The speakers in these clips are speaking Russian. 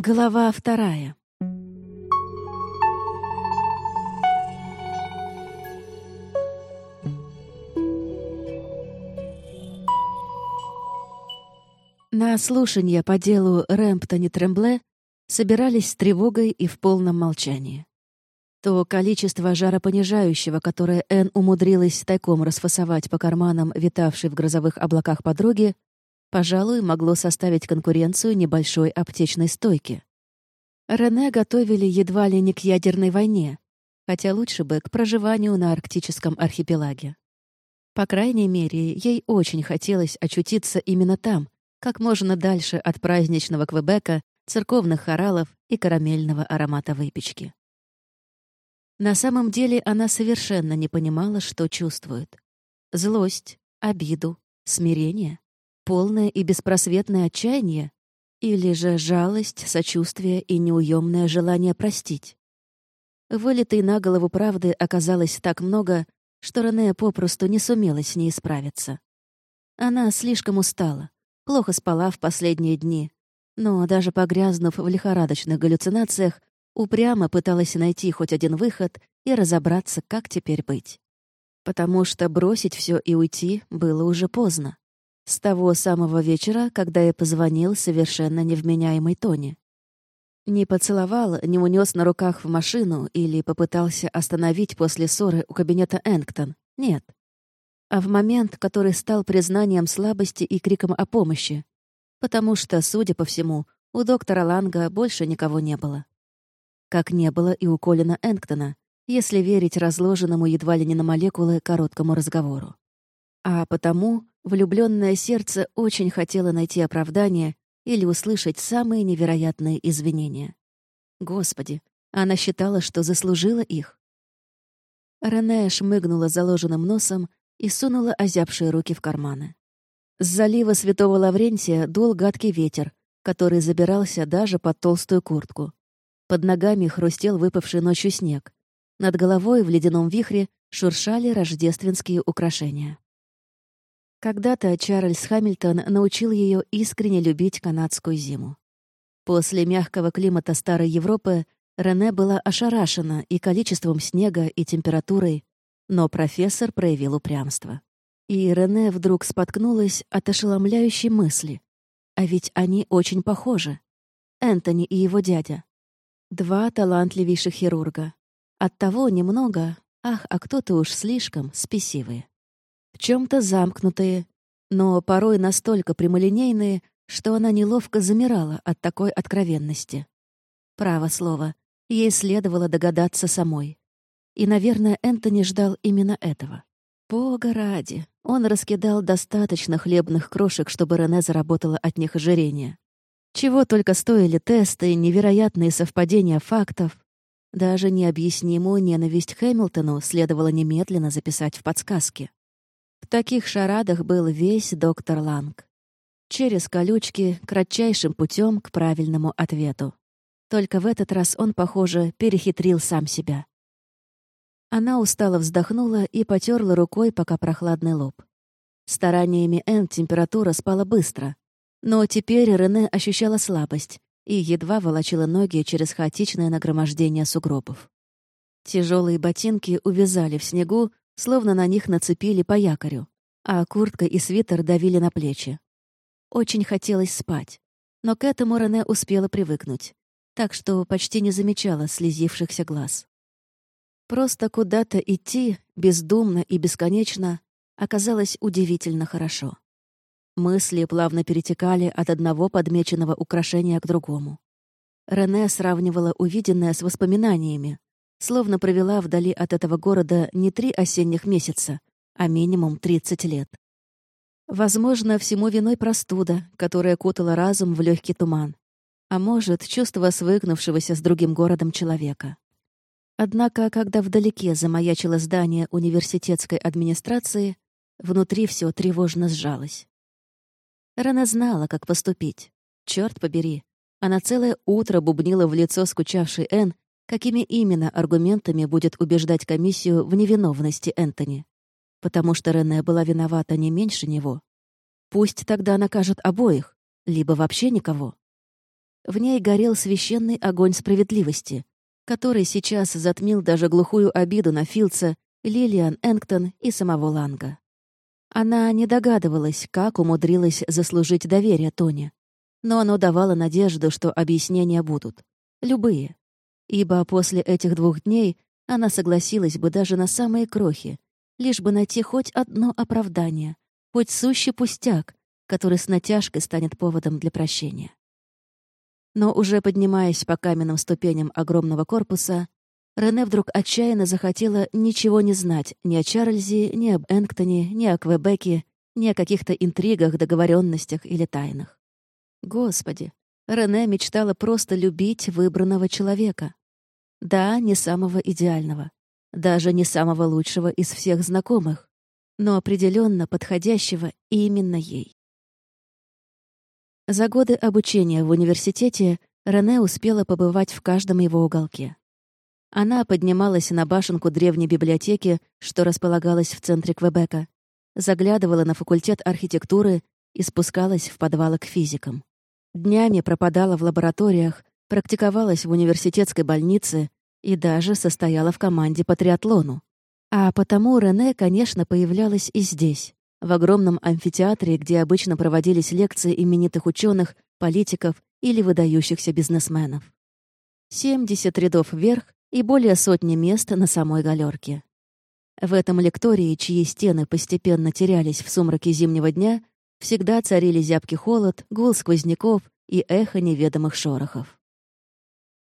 Глава вторая. На слушание по делу Рэмптони Трембле собирались с тревогой и в полном молчании. То количество жаропонижающего, которое Энн умудрилась тайком расфасовать по карманам витавшей в грозовых облаках подруги, пожалуй, могло составить конкуренцию небольшой аптечной стойке. Рене готовили едва ли не к ядерной войне, хотя лучше бы к проживанию на арктическом архипелаге. По крайней мере, ей очень хотелось очутиться именно там, как можно дальше от праздничного Квебека, церковных хоралов и карамельного аромата выпечки. На самом деле она совершенно не понимала, что чувствует. Злость, обиду, смирение полное и беспросветное отчаяние? Или же жалость, сочувствие и неуемное желание простить? Вылитой на голову правды оказалось так много, что Рене попросту не сумела с ней справиться. Она слишком устала, плохо спала в последние дни, но даже погрязнув в лихорадочных галлюцинациях, упрямо пыталась найти хоть один выход и разобраться, как теперь быть. Потому что бросить все и уйти было уже поздно. С того самого вечера, когда я позвонил совершенно невменяемой Тони. Не поцеловал, не унес на руках в машину или попытался остановить после ссоры у кабинета Энктон. Нет. А в момент, который стал признанием слабости и криком о помощи. Потому что, судя по всему, у доктора Ланга больше никого не было. Как не было и у Колина Энктона, если верить разложенному едва ли не на молекулы короткому разговору. А потому влюбленное сердце очень хотело найти оправдание или услышать самые невероятные извинения. Господи, она считала, что заслужила их. Рене шмыгнула заложенным носом и сунула озябшие руки в карманы. С залива Святого Лаврентия дул гадкий ветер, который забирался даже под толстую куртку. Под ногами хрустел выпавший ночью снег. Над головой в ледяном вихре шуршали рождественские украшения. Когда-то Чарльз Хамильтон научил ее искренне любить канадскую зиму. После мягкого климата Старой Европы Рене была ошарашена и количеством снега, и температурой, но профессор проявил упрямство. И Рене вдруг споткнулась от ошеломляющей мысли. А ведь они очень похожи. Энтони и его дядя. Два талантливейших хирурга. Оттого немного, ах, а кто-то уж слишком, спесивые в чем-то замкнутые, но порой настолько прямолинейные, что она неловко замирала от такой откровенности. Право слово, ей следовало догадаться самой. И, наверное, Энтони ждал именно этого. Бога ради, он раскидал достаточно хлебных крошек, чтобы Рене заработала от них ожирение. Чего только стоили тесты, невероятные совпадения фактов. Даже необъяснимую ненависть Хэмилтону следовало немедленно записать в подсказке. В таких шарадах был весь доктор Ланг. Через колючки, кратчайшим путем к правильному ответу. Только в этот раз он, похоже, перехитрил сам себя. Она устало вздохнула и потерла рукой пока прохладный лоб. Стараниями Энн температура спала быстро. Но теперь Рене ощущала слабость и едва волочила ноги через хаотичное нагромождение сугробов. Тяжелые ботинки увязали в снегу, словно на них нацепили по якорю, а куртка и свитер давили на плечи. Очень хотелось спать, но к этому Рене успела привыкнуть, так что почти не замечала слезившихся глаз. Просто куда-то идти, бездумно и бесконечно, оказалось удивительно хорошо. Мысли плавно перетекали от одного подмеченного украшения к другому. Рене сравнивала увиденное с воспоминаниями, словно провела вдали от этого города не три осенних месяца, а минимум 30 лет. Возможно, всему виной простуда, которая кутала разум в легкий туман. А может, чувство свыкнувшегося с другим городом человека. Однако, когда вдалеке замаячило здание университетской администрации, внутри все тревожно сжалось. Рана знала, как поступить. Черт побери. Она целое утро бубнила в лицо скучавшей Энн, какими именно аргументами будет убеждать комиссию в невиновности Энтони. Потому что Рене была виновата не меньше него. Пусть тогда накажут обоих, либо вообще никого. В ней горел священный огонь справедливости, который сейчас затмил даже глухую обиду на Филдса, Лилиан Энктон и самого Ланга. Она не догадывалась, как умудрилась заслужить доверие Тони. Но оно давало надежду, что объяснения будут. Любые. Ибо после этих двух дней она согласилась бы даже на самые крохи, лишь бы найти хоть одно оправдание, хоть сущий пустяк, который с натяжкой станет поводом для прощения. Но уже поднимаясь по каменным ступеням огромного корпуса, Рене вдруг отчаянно захотела ничего не знать ни о Чарльзе, ни об Энктоне, ни о Квебеке, ни о каких-то интригах, договоренностях или тайнах. Господи, Рене мечтала просто любить выбранного человека. Да, не самого идеального, даже не самого лучшего из всех знакомых, но определенно подходящего именно ей. За годы обучения в университете Рене успела побывать в каждом его уголке. Она поднималась на башенку древней библиотеки, что располагалась в центре Квебека, заглядывала на факультет архитектуры и спускалась в подвалы к физикам. Днями пропадала в лабораториях, практиковалась в университетской больнице и даже состояла в команде по триатлону. А потому Рене, конечно, появлялась и здесь, в огромном амфитеатре, где обычно проводились лекции именитых ученых, политиков или выдающихся бизнесменов. 70 рядов вверх и более сотни мест на самой галерке. В этом лектории, чьи стены постепенно терялись в сумраке зимнего дня, всегда царили зябкий холод, гул сквозняков и эхо неведомых шорохов.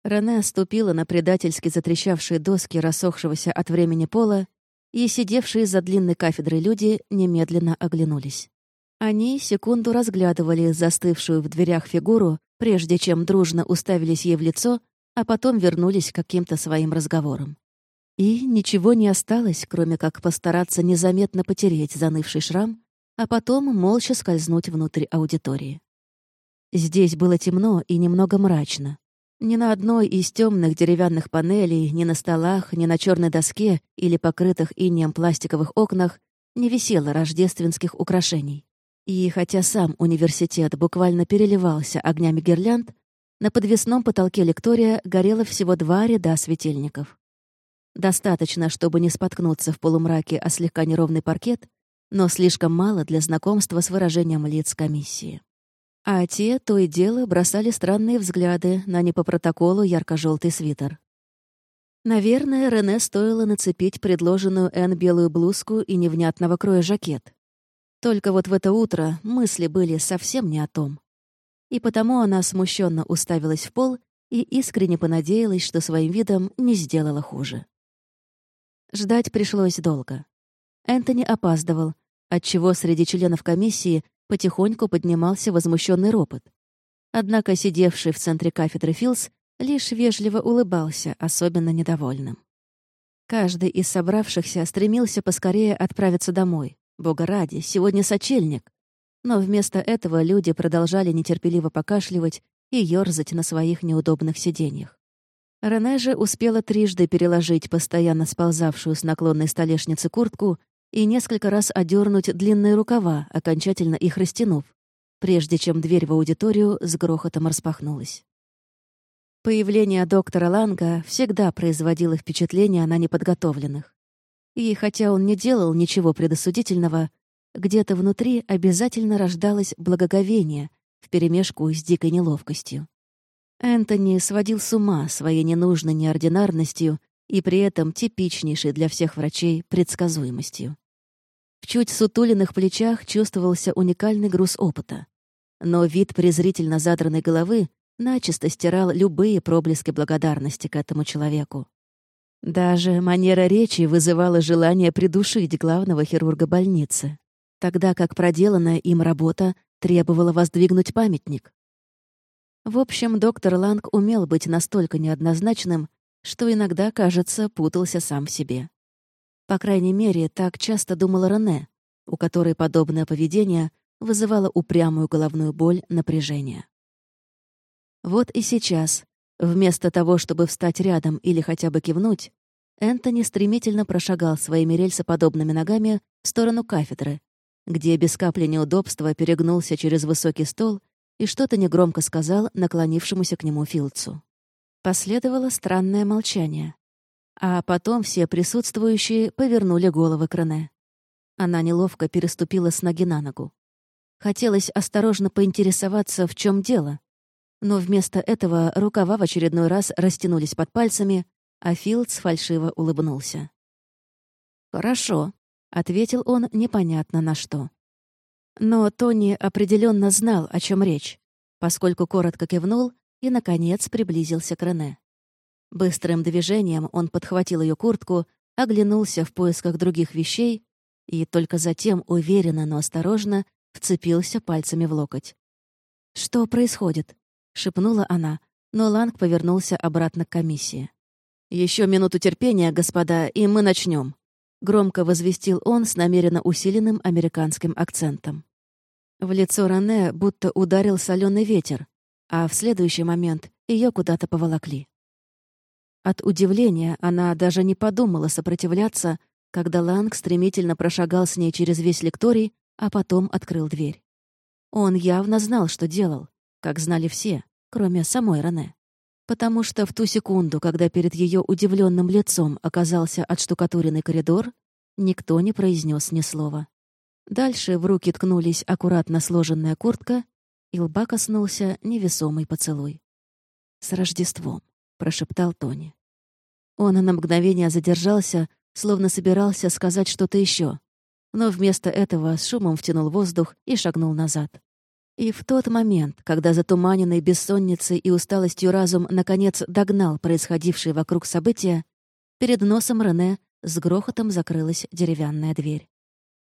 Рене ступила на предательски затрещавшие доски рассохшегося от времени пола и сидевшие за длинной кафедрой люди немедленно оглянулись. Они секунду разглядывали застывшую в дверях фигуру, прежде чем дружно уставились ей в лицо, а потом вернулись к каким-то своим разговорам. И ничего не осталось, кроме как постараться незаметно потереть занывший шрам, а потом молча скользнуть внутрь аудитории. Здесь было темно и немного мрачно. Ни на одной из темных деревянных панелей, ни на столах, ни на черной доске или покрытых инеем пластиковых окнах не висело рождественских украшений. И хотя сам университет буквально переливался огнями гирлянд, на подвесном потолке лектория горело всего два ряда светильников. Достаточно, чтобы не споткнуться в полумраке о слегка неровный паркет, но слишком мало для знакомства с выражением лиц комиссии. А те то и дело бросали странные взгляды на не по протоколу ярко-желтый свитер. Наверное, Рене стоило нацепить предложенную Энн белую блузку и невнятного кроя жакет. Только вот в это утро мысли были совсем не о том. И потому она смущенно уставилась в пол и искренне понадеялась, что своим видом не сделала хуже. Ждать пришлось долго. Энтони опаздывал, отчего среди членов комиссии потихоньку поднимался возмущенный ропот. Однако сидевший в центре кафедры Филс лишь вежливо улыбался, особенно недовольным. Каждый из собравшихся стремился поскорее отправиться домой. Бога ради, сегодня сочельник. Но вместо этого люди продолжали нетерпеливо покашливать и ёрзать на своих неудобных сиденьях. Рене же успела трижды переложить постоянно сползавшую с наклонной столешницы куртку и несколько раз одернуть длинные рукава, окончательно их растянув, прежде чем дверь в аудиторию с грохотом распахнулась. Появление доктора Ланга всегда производило впечатление на неподготовленных. И хотя он не делал ничего предосудительного, где-то внутри обязательно рождалось благоговение вперемешку с дикой неловкостью. Энтони сводил с ума своей ненужной неординарностью и при этом типичнейшей для всех врачей предсказуемостью. В чуть сутуленных плечах чувствовался уникальный груз опыта. Но вид презрительно задранной головы начисто стирал любые проблески благодарности к этому человеку. Даже манера речи вызывала желание придушить главного хирурга больницы, тогда как проделанная им работа требовала воздвигнуть памятник. В общем, доктор Ланг умел быть настолько неоднозначным, что иногда, кажется, путался сам в себе. По крайней мере, так часто думала Рене, у которой подобное поведение вызывало упрямую головную боль, напряжение. Вот и сейчас, вместо того, чтобы встать рядом или хотя бы кивнуть, Энтони стремительно прошагал своими рельсоподобными ногами в сторону кафедры, где без капли неудобства перегнулся через высокий стол и что-то негромко сказал наклонившемуся к нему Филцу. Последовало странное молчание. А потом все присутствующие повернули головы к Рене. Она неловко переступила с ноги на ногу. Хотелось осторожно поинтересоваться, в чем дело. Но вместо этого рукава в очередной раз растянулись под пальцами, а Филдс фальшиво улыбнулся. «Хорошо», — ответил он непонятно на что. Но Тони определенно знал, о чем речь, поскольку коротко кивнул и, наконец, приблизился к Рене. Быстрым движением он подхватил ее куртку, оглянулся в поисках других вещей и только затем уверенно, но осторожно вцепился пальцами в локоть. «Что происходит?» — шепнула она, но Ланг повернулся обратно к комиссии. Еще минуту терпения, господа, и мы начнем, громко возвестил он с намеренно усиленным американским акцентом. В лицо Рене будто ударил соленый ветер, а в следующий момент ее куда-то поволокли. От удивления она даже не подумала сопротивляться, когда Ланг стремительно прошагал с ней через весь лекторий, а потом открыл дверь. Он явно знал, что делал, как знали все, кроме самой Рене. Потому что в ту секунду, когда перед ее удивленным лицом оказался отштукатуренный коридор, никто не произнес ни слова. Дальше в руки ткнулись аккуратно сложенная куртка, и лба коснулся невесомый поцелуй. «С Рождеством!» — прошептал Тони. Он на мгновение задержался, словно собирался сказать что-то еще, но вместо этого с шумом втянул воздух и шагнул назад. И в тот момент, когда затуманенный бессонницей и усталостью разум наконец догнал происходившее вокруг события, перед носом Рене с грохотом закрылась деревянная дверь.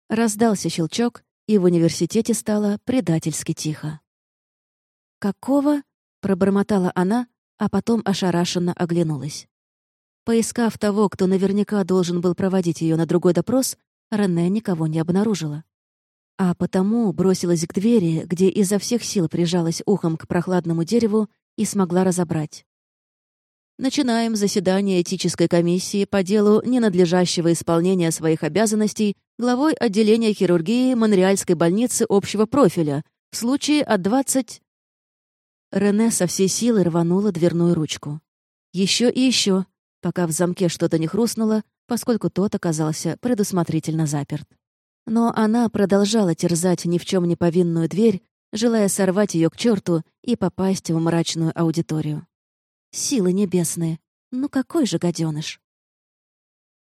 Раздался щелчок, и в университете стало предательски тихо. «Какого?» — пробормотала она, а потом ошарашенно оглянулась. Поискав того, кто наверняка должен был проводить ее на другой допрос, Рене никого не обнаружила. А потому бросилась к двери, где изо всех сил прижалась ухом к прохладному дереву и смогла разобрать. Начинаем заседание этической комиссии по делу ненадлежащего исполнения своих обязанностей главой отделения хирургии Монреальской больницы общего профиля в случае от 20... Рене со всей силы рванула дверную ручку. Еще и еще, пока в замке что-то не хрустнуло, поскольку тот оказался предусмотрительно заперт. Но она продолжала терзать ни в чем не повинную дверь, желая сорвать ее к черту и попасть в мрачную аудиторию. Силы небесные, ну какой же гаденыш!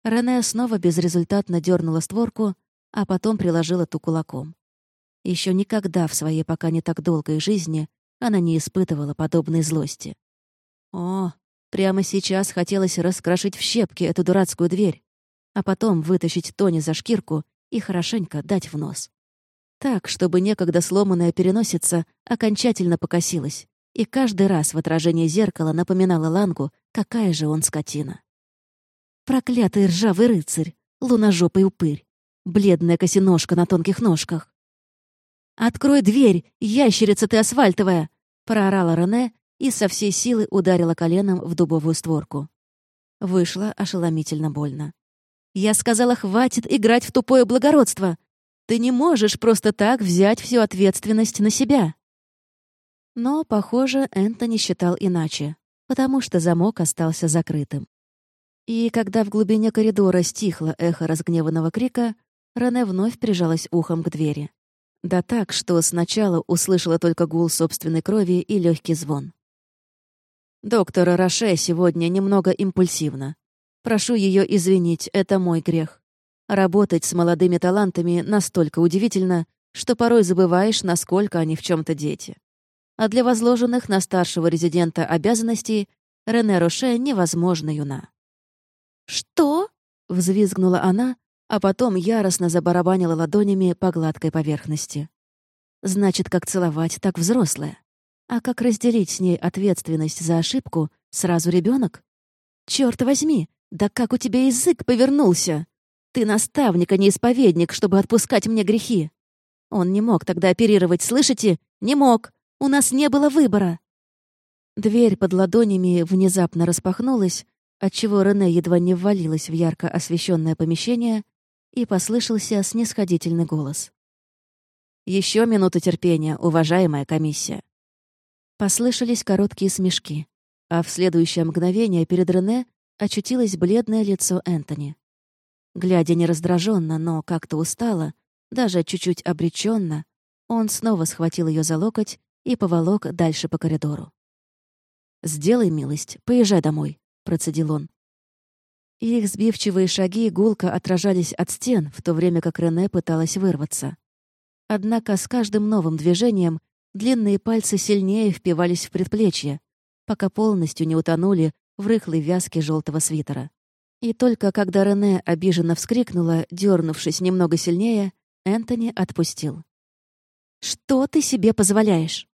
Рене снова безрезультатно дернула створку, а потом приложила ту кулаком. Еще никогда в своей пока не так долгой жизни она не испытывала подобной злости. О, Прямо сейчас хотелось раскрошить в щепки эту дурацкую дверь, а потом вытащить Тони за шкирку и хорошенько дать в нос. Так, чтобы некогда сломанная переносица окончательно покосилась, и каждый раз в отражении зеркала напоминала Лангу, какая же он скотина. Проклятый ржавый рыцарь, луножопый упырь, бледная косиножка на тонких ножках. «Открой дверь, ящерица ты асфальтовая!» — проорала Рене и со всей силы ударила коленом в дубовую створку. Вышло ошеломительно больно. «Я сказала, хватит играть в тупое благородство! Ты не можешь просто так взять всю ответственность на себя!» Но, похоже, Энтони считал иначе, потому что замок остался закрытым. И когда в глубине коридора стихло эхо разгневанного крика, Рене вновь прижалась ухом к двери. Да так, что сначала услышала только гул собственной крови и легкий звон. Доктор Роше сегодня немного импульсивно. Прошу ее извинить, это мой грех. Работать с молодыми талантами настолько удивительно, что порой забываешь, насколько они в чем то дети. А для возложенных на старшего резидента обязанностей Рене Роше невозможно юна. «Что?» — взвизгнула она, а потом яростно забарабанила ладонями по гладкой поверхности. «Значит, как целовать, так взрослая. А как разделить с ней ответственность за ошибку сразу ребенок? Черт возьми, да как у тебя язык повернулся? Ты наставник, а не исповедник, чтобы отпускать мне грехи. Он не мог тогда оперировать, слышите? Не мог. У нас не было выбора. Дверь под ладонями внезапно распахнулась, отчего Рене едва не ввалилась в ярко освещенное помещение, и послышался снисходительный голос. Еще минуту терпения, уважаемая комиссия. Послышались короткие смешки, а в следующее мгновение перед Рене очутилось бледное лицо Энтони. Глядя не раздраженно, но как-то устало, даже чуть-чуть обреченно, он снова схватил ее за локоть и поволок дальше по коридору. «Сделай милость, поезжай домой», — процедил он. Их сбивчивые шаги гулко отражались от стен, в то время как Рене пыталась вырваться. Однако с каждым новым движением длинные пальцы сильнее впивались в предплечье, пока полностью не утонули в рыхлой вязке желтого свитера. И только когда Рене обиженно вскрикнула, дернувшись немного сильнее, Энтони отпустил. «Что ты себе позволяешь?»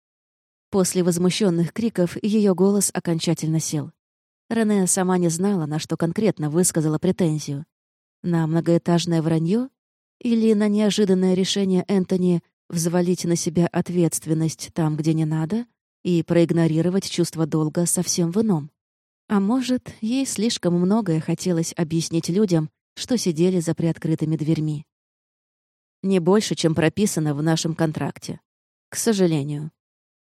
После возмущенных криков ее голос окончательно сел. Рене сама не знала, на что конкретно высказала претензию. На многоэтажное вранье или на неожиданное решение Энтони взвалить на себя ответственность там, где не надо, и проигнорировать чувство долга совсем в ином. А может, ей слишком многое хотелось объяснить людям, что сидели за приоткрытыми дверьми. Не больше, чем прописано в нашем контракте. К сожалению.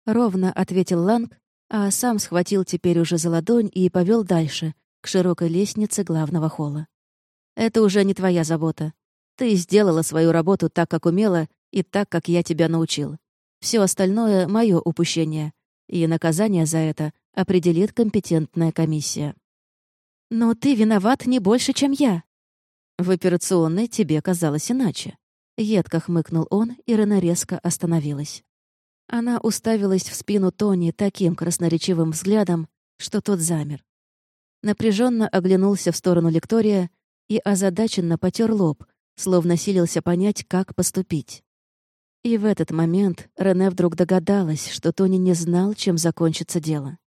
Ровно ответил Ланг, а сам схватил теперь уже за ладонь и повел дальше, к широкой лестнице главного холла. «Это уже не твоя забота. Ты сделала свою работу так, как умела, и так, как я тебя научил. Все остальное — мое упущение, и наказание за это определит компетентная комиссия. Но ты виноват не больше, чем я. В операционной тебе казалось иначе. Едко хмыкнул он, и Рена резко остановилась. Она уставилась в спину Тони таким красноречивым взглядом, что тот замер. Напряженно оглянулся в сторону лектория и озадаченно потер лоб, словно силился понять, как поступить. И в этот момент Рене вдруг догадалась, что Тони не знал, чем закончится дело.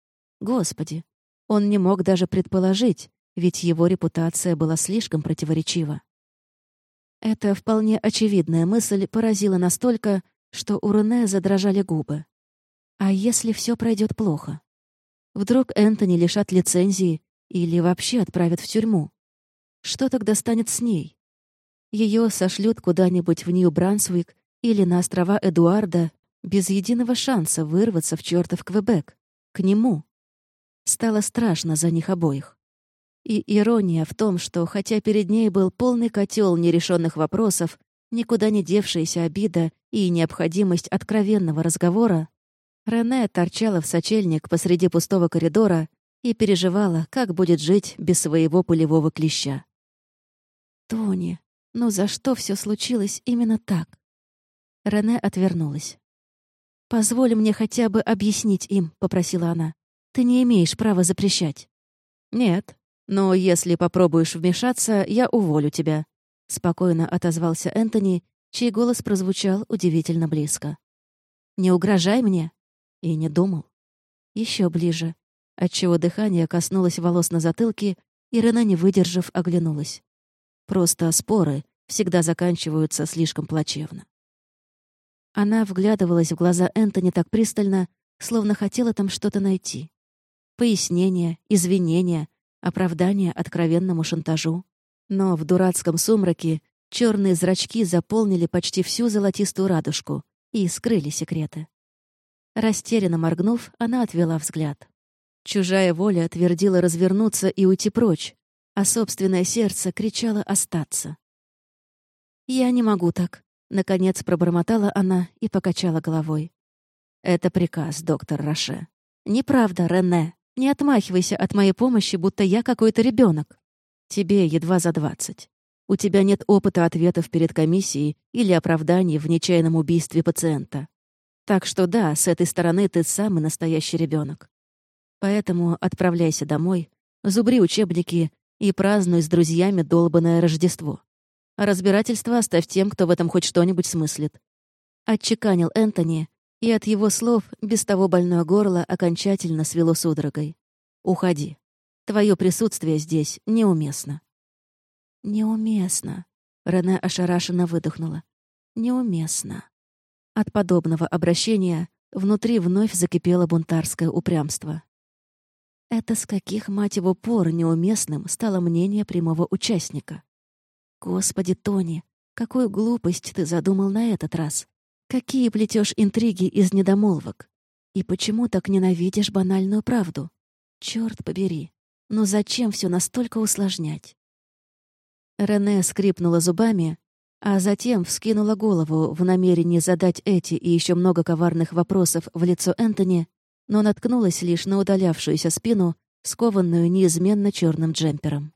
Господи, он не мог даже предположить, ведь его репутация была слишком противоречива. Эта вполне очевидная мысль поразила настолько, что у Рене задрожали губы. А если все пройдет плохо? Вдруг Энтони лишат лицензии или вообще отправят в тюрьму? Что тогда станет с ней? Ее сошлют куда-нибудь в Нью-Брансвик или на острова Эдуарда без единого шанса вырваться в чертов Квебек, к нему. Стало страшно за них обоих. И ирония в том, что хотя перед ней был полный котел нерешенных вопросов, никуда не девшаяся обида и необходимость откровенного разговора, Рене торчала в сочельник посреди пустого коридора и переживала, как будет жить без своего пулевого клеща. «Тони, ну за что все случилось именно так?» Рене отвернулась. «Позволь мне хотя бы объяснить им», — попросила она. Ты не имеешь права запрещать». «Нет. Но если попробуешь вмешаться, я уволю тебя», — спокойно отозвался Энтони, чей голос прозвучал удивительно близко. «Не угрожай мне». И не думал. Еще ближе, отчего дыхание коснулось волос на затылке, и Рена, не выдержав, оглянулась. Просто споры всегда заканчиваются слишком плачевно. Она вглядывалась в глаза Энтони так пристально, словно хотела там что-то найти пояснения, извинения, оправдания откровенному шантажу. Но в дурацком сумраке черные зрачки заполнили почти всю золотистую радужку и скрыли секреты. Растерянно моргнув, она отвела взгляд. Чужая воля твердила развернуться и уйти прочь, а собственное сердце кричало остаться. «Я не могу так», — наконец пробормотала она и покачала головой. «Это приказ, доктор Роше». «Неправда, Рене», не отмахивайся от моей помощи, будто я какой-то ребенок. Тебе едва за двадцать. У тебя нет опыта ответов перед комиссией или оправданий в нечаянном убийстве пациента. Так что да, с этой стороны ты самый настоящий ребенок. Поэтому отправляйся домой, зубри учебники и празднуй с друзьями долбанное Рождество. А разбирательство оставь тем, кто в этом хоть что-нибудь смыслит. Отчеканил Энтони, и от его слов без того больное горло окончательно свело судорогой. «Уходи. Твое присутствие здесь неуместно». «Неуместно», — Рене ошарашенно выдохнула. «Неуместно». От подобного обращения внутри вновь закипело бунтарское упрямство. Это с каких, мать его, пор неуместным стало мнение прямого участника? Господи, Тони, какую глупость ты задумал на этот раз? Какие плетешь интриги из недомолвок? И почему так ненавидишь банальную правду? Черт побери. Но зачем все настолько усложнять? Рене скрипнула зубами, а затем вскинула голову в намерении задать эти и еще много коварных вопросов в лицо Энтони, но наткнулась лишь на удалявшуюся спину, скованную неизменно черным джемпером.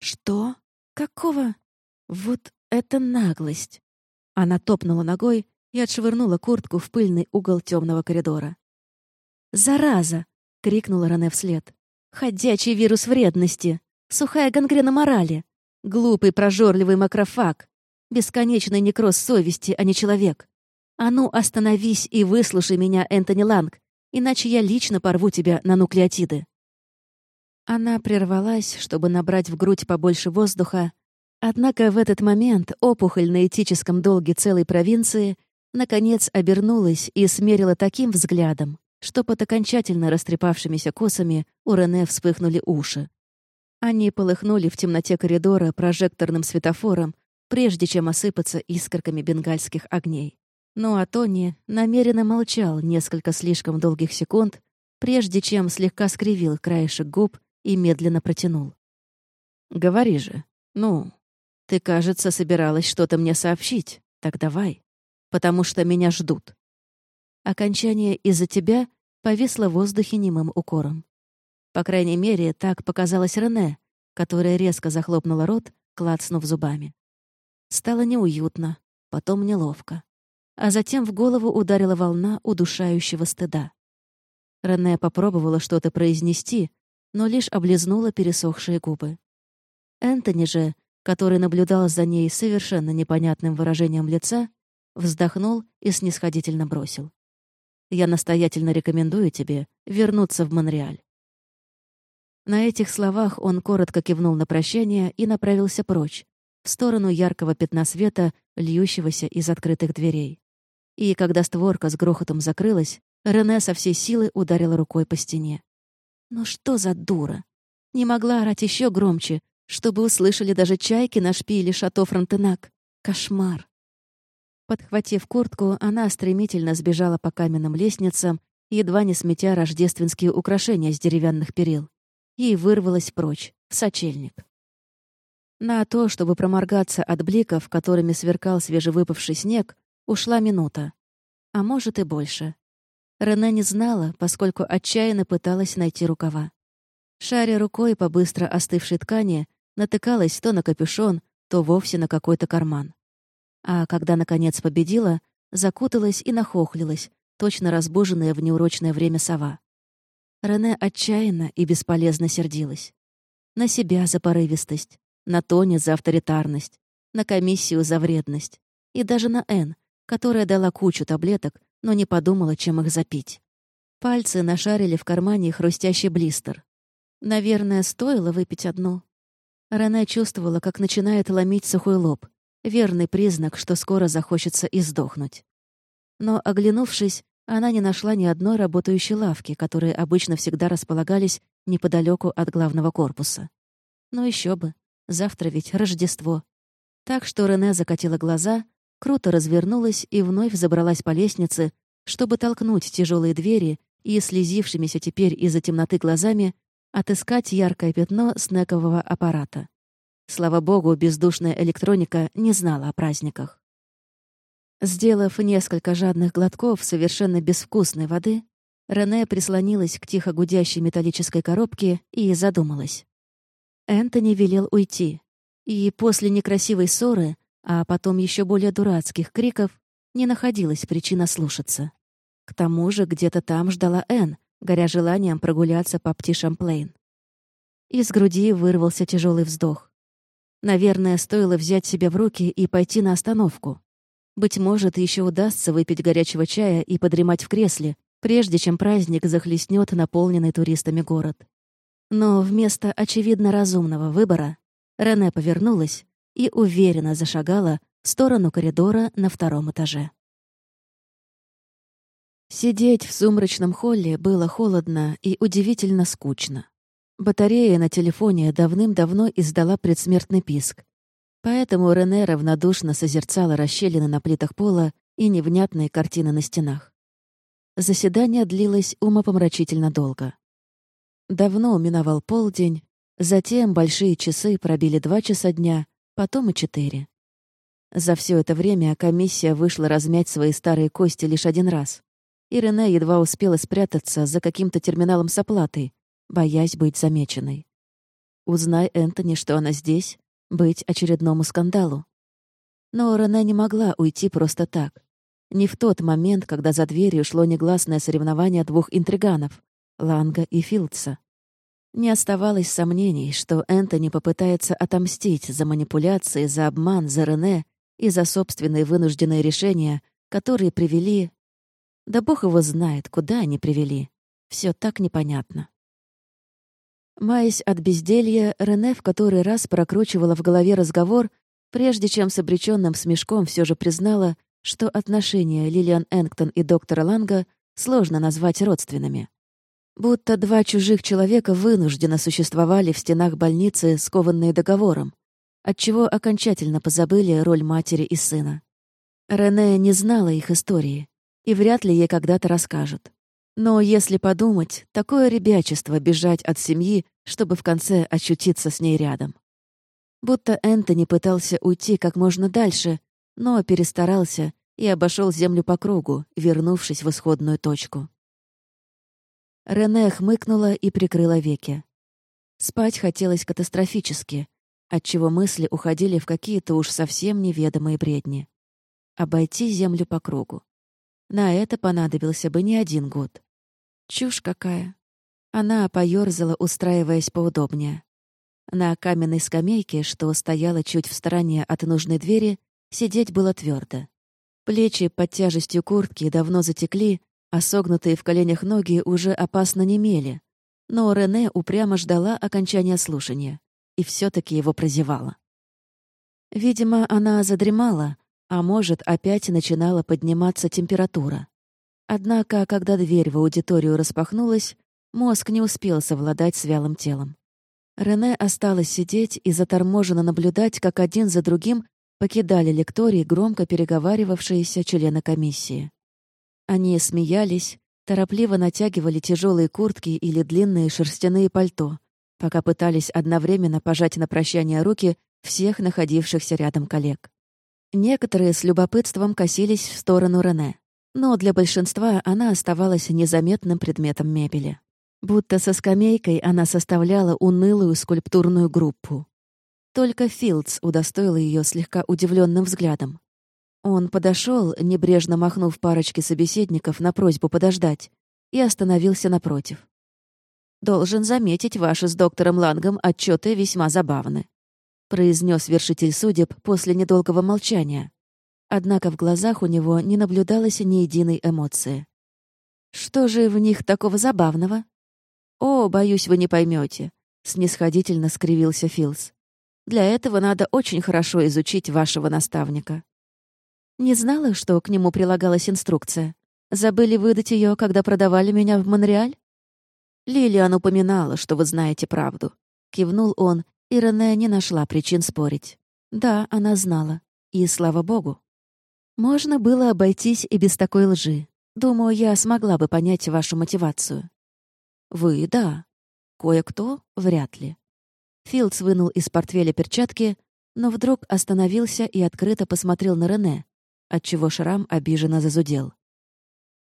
«Что? Какого? Вот это наглость!» Она топнула ногой и отшвырнула куртку в пыльный угол темного коридора. «Зараза!» — крикнула Рене вслед. «Ходячий вирус вредности! Сухая гангрена морали! Глупый прожорливый макрофаг! Бесконечный некроз совести, а не человек! А ну, остановись и выслушай меня, Энтони Ланг, иначе я лично порву тебя на нуклеотиды». Она прервалась, чтобы набрать в грудь побольше воздуха, однако в этот момент опухоль на этическом долге целой провинции наконец обернулась и смерила таким взглядом, что под окончательно растрепавшимися косами у Рене вспыхнули уши. Они полыхнули в темноте коридора прожекторным светофором, прежде чем осыпаться искорками бенгальских огней. Ну а Тони намеренно молчал несколько слишком долгих секунд, прежде чем слегка скривил краешек губ и медленно протянул. «Говори же. Ну, ты, кажется, собиралась что-то мне сообщить. Так давай. Потому что меня ждут». Окончание «из-за тебя» повисло в воздухе немым укором. По крайней мере, так показалось Рене, которая резко захлопнула рот, клацнув зубами. Стало неуютно, потом неловко а затем в голову ударила волна удушающего стыда. Рене попробовала что-то произнести, но лишь облизнула пересохшие губы. Энтони же, который наблюдал за ней совершенно непонятным выражением лица, вздохнул и снисходительно бросил. «Я настоятельно рекомендую тебе вернуться в Монреаль». На этих словах он коротко кивнул на прощание и направился прочь, в сторону яркого пятна света, льющегося из открытых дверей. И когда створка с грохотом закрылась, Рене со всей силы ударила рукой по стене. Ну что за дура? Не могла орать еще громче, чтобы услышали даже чайки на шпиле шато Фронтенак. Кошмар. Подхватив куртку, она стремительно сбежала по каменным лестницам, едва не сметя рождественские украшения с деревянных перил, и вырвалась прочь, в сочельник. На то, чтобы проморгаться от бликов, которыми сверкал свежевыпавший снег, Ушла минута. А может и больше. Рене не знала, поскольку отчаянно пыталась найти рукава. Шаря рукой по быстро остывшей ткани, натыкалась то на капюшон, то вовсе на какой-то карман. А когда, наконец, победила, закуталась и нахохлилась, точно разбуженная в неурочное время сова. Рене отчаянно и бесполезно сердилась. На себя за порывистость, на Тони за авторитарность, на комиссию за вредность и даже на Эн, которая дала кучу таблеток, но не подумала, чем их запить. Пальцы нашарили в кармане хрустящий блистер. Наверное, стоило выпить одну. Рене чувствовала, как начинает ломить сухой лоб. Верный признак, что скоро захочется и сдохнуть. Но, оглянувшись, она не нашла ни одной работающей лавки, которые обычно всегда располагались неподалеку от главного корпуса. Но еще бы, завтра ведь Рождество. Так что Рене закатила глаза круто развернулась и вновь забралась по лестнице, чтобы толкнуть тяжелые двери и, слезившимися теперь из-за темноты глазами, отыскать яркое пятно снекового аппарата. Слава богу, бездушная электроника не знала о праздниках. Сделав несколько жадных глотков совершенно безвкусной воды, Рене прислонилась к тихо гудящей металлической коробке и задумалась. Энтони велел уйти, и после некрасивой ссоры а потом еще более дурацких криков, не находилась причина слушаться. К тому же где-то там ждала Энн, горя желанием прогуляться по Пти-Шамплейн. Из груди вырвался тяжелый вздох. Наверное, стоило взять себя в руки и пойти на остановку. Быть может, еще удастся выпить горячего чая и подремать в кресле, прежде чем праздник захлестнет наполненный туристами город. Но вместо очевидно разумного выбора Рене повернулась и уверенно зашагала в сторону коридора на втором этаже. Сидеть в сумрачном холле было холодно и удивительно скучно. Батарея на телефоне давным-давно издала предсмертный писк, поэтому Рене равнодушно созерцала расщелины на плитах пола и невнятные картины на стенах. Заседание длилось умопомрачительно долго. Давно миновал полдень, затем большие часы пробили два часа дня, потом и четыре. За все это время комиссия вышла размять свои старые кости лишь один раз. И Рене едва успела спрятаться за каким-то терминалом с оплатой, боясь быть замеченной. Узнай Энтони, что она здесь, быть очередному скандалу. Но Рене не могла уйти просто так. Не в тот момент, когда за дверью шло негласное соревнование двух интриганов — Ланга и Филдса. Не оставалось сомнений, что Энтони попытается отомстить за манипуляции, за обман, за Рене и за собственные вынужденные решения, которые привели... Да бог его знает, куда они привели. Все так непонятно. Маясь от безделья, Рене в который раз прокручивала в голове разговор, прежде чем с обреченным смешком все же признала, что отношения Лилиан Энктон и доктора Ланга сложно назвать родственными. Будто два чужих человека вынужденно существовали в стенах больницы, скованные договором, отчего окончательно позабыли роль матери и сына. Рене не знала их истории, и вряд ли ей когда-то расскажут. Но если подумать, такое ребячество бежать от семьи, чтобы в конце очутиться с ней рядом. Будто Энтони пытался уйти как можно дальше, но перестарался и обошел землю по кругу, вернувшись в исходную точку. Рене хмыкнула и прикрыла веки. Спать хотелось катастрофически, отчего мысли уходили в какие-то уж совсем неведомые бредни. Обойти землю по кругу. На это понадобился бы не один год. Чушь какая. Она поёрзала, устраиваясь поудобнее. На каменной скамейке, что стояла чуть в стороне от нужной двери, сидеть было твердо. Плечи под тяжестью куртки давно затекли, а согнутые в коленях ноги уже опасно немели. Но Рене упрямо ждала окончания слушания и все таки его прозевала. Видимо, она задремала, а может, опять начинала подниматься температура. Однако, когда дверь в аудиторию распахнулась, мозг не успел совладать с вялым телом. Рене осталось сидеть и заторможенно наблюдать, как один за другим покидали лекторий громко переговаривавшиеся члены комиссии. Они смеялись, торопливо натягивали тяжелые куртки или длинные шерстяные пальто, пока пытались одновременно пожать на прощание руки всех находившихся рядом коллег. Некоторые с любопытством косились в сторону Рене, но для большинства она оставалась незаметным предметом мебели. Будто со скамейкой она составляла унылую скульптурную группу. Только Филдс удостоил ее слегка удивленным взглядом. Он подошел, небрежно махнув парочке собеседников на просьбу подождать, и остановился напротив. «Должен заметить, ваши с доктором Лангом отчеты весьма забавны», произнес вершитель судеб после недолгого молчания. Однако в глазах у него не наблюдалось ни единой эмоции. «Что же в них такого забавного?» «О, боюсь, вы не поймете», — снисходительно скривился Филс. «Для этого надо очень хорошо изучить вашего наставника». Не знала, что к нему прилагалась инструкция. Забыли выдать ее, когда продавали меня в Монреаль? Лилиан упоминала, что вы знаете правду. Кивнул он, и Рене не нашла причин спорить. Да, она знала. И слава богу. Можно было обойтись и без такой лжи. Думаю, я смогла бы понять вашу мотивацию. Вы — да. Кое-кто — вряд ли. Филдс вынул из портфеля перчатки, но вдруг остановился и открыто посмотрел на Рене, отчего шрам обиженно зазудел.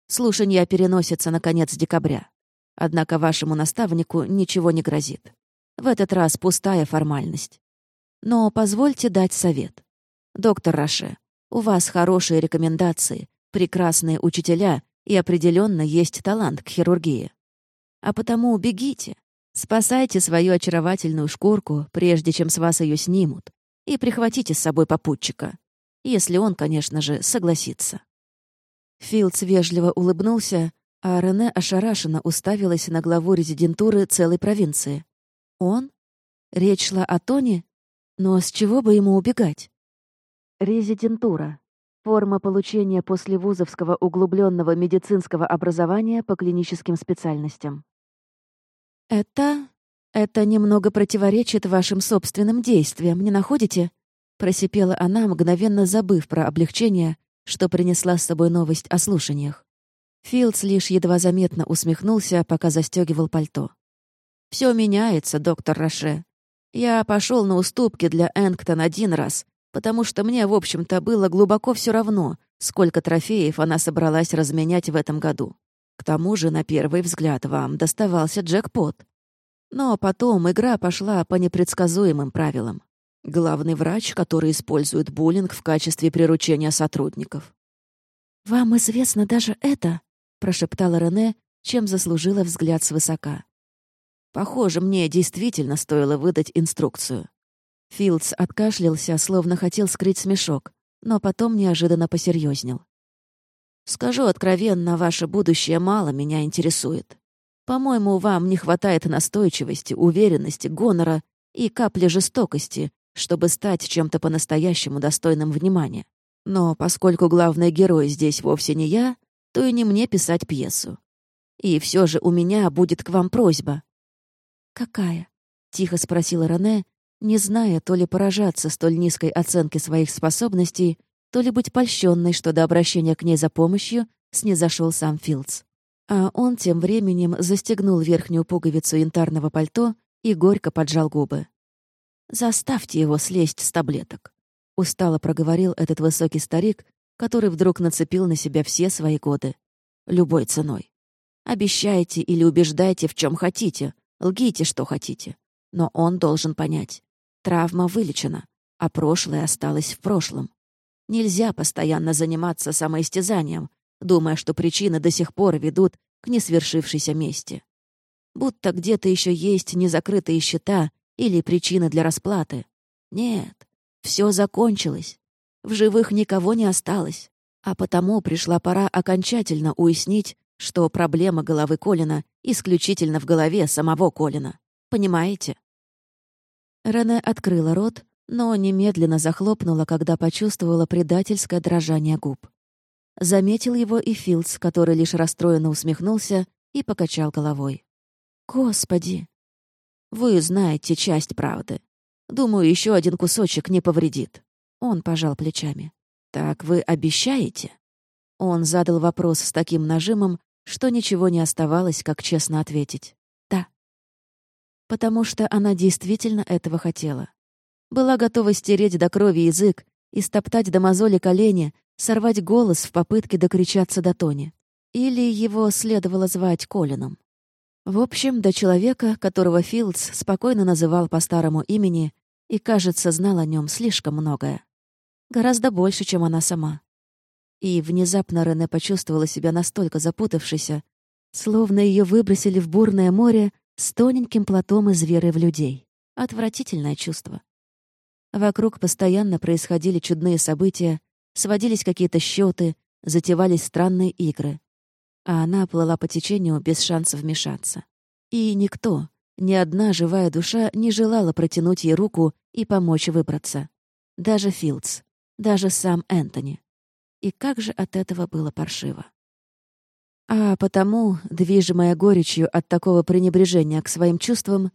Слушанье переносится на конец декабря. Однако вашему наставнику ничего не грозит. В этот раз пустая формальность. Но позвольте дать совет. Доктор Роше, у вас хорошие рекомендации, прекрасные учителя и определенно есть талант к хирургии. А потому бегите, спасайте свою очаровательную шкурку, прежде чем с вас ее снимут, и прихватите с собой попутчика. Если он, конечно же, согласится». Филдс вежливо улыбнулся, а Рене ошарашенно уставилась на главу резидентуры целой провинции. «Он? Речь шла о Тоне? Но с чего бы ему убегать?» Резидентура. Форма получения послевузовского углубленного медицинского образования по клиническим специальностям. «Это... это немного противоречит вашим собственным действиям, не находите?» Просипела она, мгновенно забыв про облегчение, что принесла с собой новость о слушаниях. Филдс лишь едва заметно усмехнулся, пока застегивал пальто. Все меняется, доктор Роше. Я пошел на уступки для Энктон один раз, потому что мне, в общем-то, было глубоко все равно, сколько трофеев она собралась разменять в этом году. К тому же, на первый взгляд, вам доставался джекпот. Но потом игра пошла по непредсказуемым правилам. Главный врач, который использует буллинг в качестве приручения сотрудников. «Вам известно даже это?» — прошептала Рене, чем заслужила взгляд свысока. «Похоже, мне действительно стоило выдать инструкцию». Филдс откашлялся, словно хотел скрыть смешок, но потом неожиданно посерьезнел. «Скажу откровенно, ваше будущее мало меня интересует. По-моему, вам не хватает настойчивости, уверенности, гонора и капли жестокости, чтобы стать чем-то по-настоящему достойным внимания. Но поскольку главный герой здесь вовсе не я, то и не мне писать пьесу. И все же у меня будет к вам просьба». «Какая?» — тихо спросила Рене, не зная то ли поражаться столь низкой оценке своих способностей, то ли быть польщенной, что до обращения к ней за помощью снизошел сам Филдс. А он тем временем застегнул верхнюю пуговицу янтарного пальто и горько поджал губы. «Заставьте его слезть с таблеток», — устало проговорил этот высокий старик, который вдруг нацепил на себя все свои годы. Любой ценой. Обещайте или убеждайте в чем хотите, лгите, что хотите. Но он должен понять. Травма вылечена, а прошлое осталось в прошлом. Нельзя постоянно заниматься самоистязанием, думая, что причины до сих пор ведут к несвершившейся мести. Будто где-то еще есть незакрытые счета или причины для расплаты. Нет, все закончилось. В живых никого не осталось. А потому пришла пора окончательно уяснить, что проблема головы Колина исключительно в голове самого Колина. Понимаете? Рене открыла рот, но немедленно захлопнула, когда почувствовала предательское дрожание губ. Заметил его и Филдс, который лишь расстроенно усмехнулся и покачал головой. «Господи!» «Вы знаете часть правды. Думаю, еще один кусочек не повредит». Он пожал плечами. «Так вы обещаете?» Он задал вопрос с таким нажимом, что ничего не оставалось, как честно ответить. Потому что она действительно этого хотела. Была готова стереть до крови язык и стоптать до мозоли колени, сорвать голос в попытке докричаться до Тони. Или его следовало звать Колином. В общем, до человека, которого Филдс спокойно называл по старому имени и, кажется, знал о нем слишком многое. Гораздо больше, чем она сама. И внезапно Рене почувствовала себя настолько запутавшейся, словно ее выбросили в бурное море с тоненьким платом из веры в людей. Отвратительное чувство. Вокруг постоянно происходили чудные события, сводились какие-то счеты, затевались странные игры. А она плыла по течению без шанса вмешаться. И никто, ни одна живая душа не желала протянуть ей руку и помочь выбраться. Даже Филдс даже сам Энтони. И как же от этого было паршиво. А потому, движимая горечью от такого пренебрежения к своим чувствам,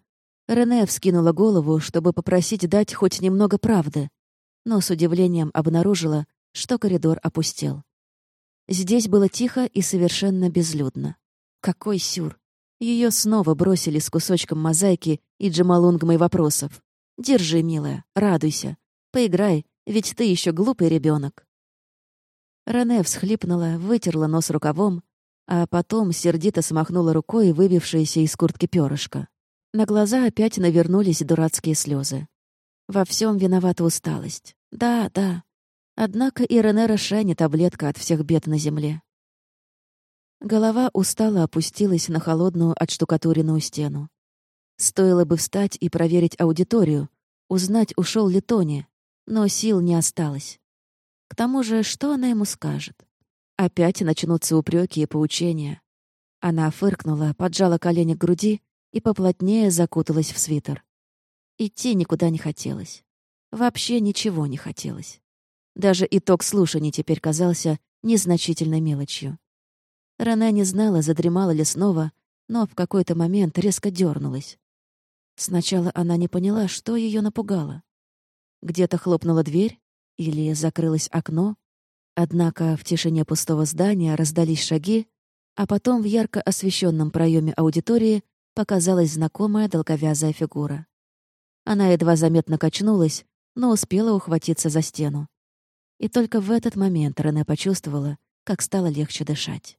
Рене вскинула голову, чтобы попросить дать хоть немного правды, но с удивлением обнаружила, что коридор опустел. Здесь было тихо и совершенно безлюдно. Какой сюр! Ее снова бросили с кусочком мозаики и джамалунгмой вопросов. «Держи, милая, радуйся. Поиграй ведь ты еще глупый ребенок. Рене всхлипнула, вытерла нос рукавом, а потом сердито смахнула рукой выбившееся из куртки перышко. На глаза опять навернулись дурацкие слезы. Во всем виновата усталость. Да, да. Однако и Рене Роше таблетка от всех бед на земле. Голова устало опустилась на холодную отштукатуренную стену. Стоило бы встать и проверить аудиторию, узнать, ушел ли Тони, но сил не осталось. К тому же, что она ему скажет? Опять начнутся упреки и поучения. Она фыркнула, поджала колени к груди и поплотнее закуталась в свитер. Идти никуда не хотелось. Вообще ничего не хотелось. Даже итог слушаний теперь казался незначительной мелочью. Рене не знала, задремала ли снова, но в какой-то момент резко дернулась. Сначала она не поняла, что ее напугало. Где-то хлопнула дверь или закрылось окно. Однако в тишине пустого здания раздались шаги, А потом в ярко освещенном проеме аудитории показалась знакомая долговязая фигура. Она едва заметно качнулась, но успела ухватиться за стену. И только в этот момент Рене почувствовала, как стало легче дышать.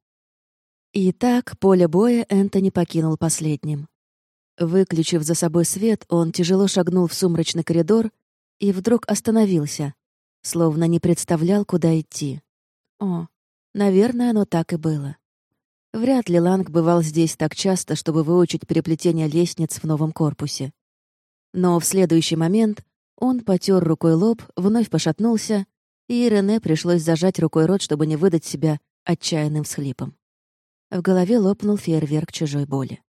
И так поле боя Энтони покинул последним. Выключив за собой свет, он тяжело шагнул в сумрачный коридор и вдруг остановился, словно не представлял, куда идти. О, наверное, оно так и было. Вряд ли Ланг бывал здесь так часто, чтобы выучить переплетение лестниц в новом корпусе. Но в следующий момент он потер рукой лоб, вновь пошатнулся, и Рене пришлось зажать рукой рот, чтобы не выдать себя отчаянным всхлипом. В голове лопнул фейерверк чужой боли.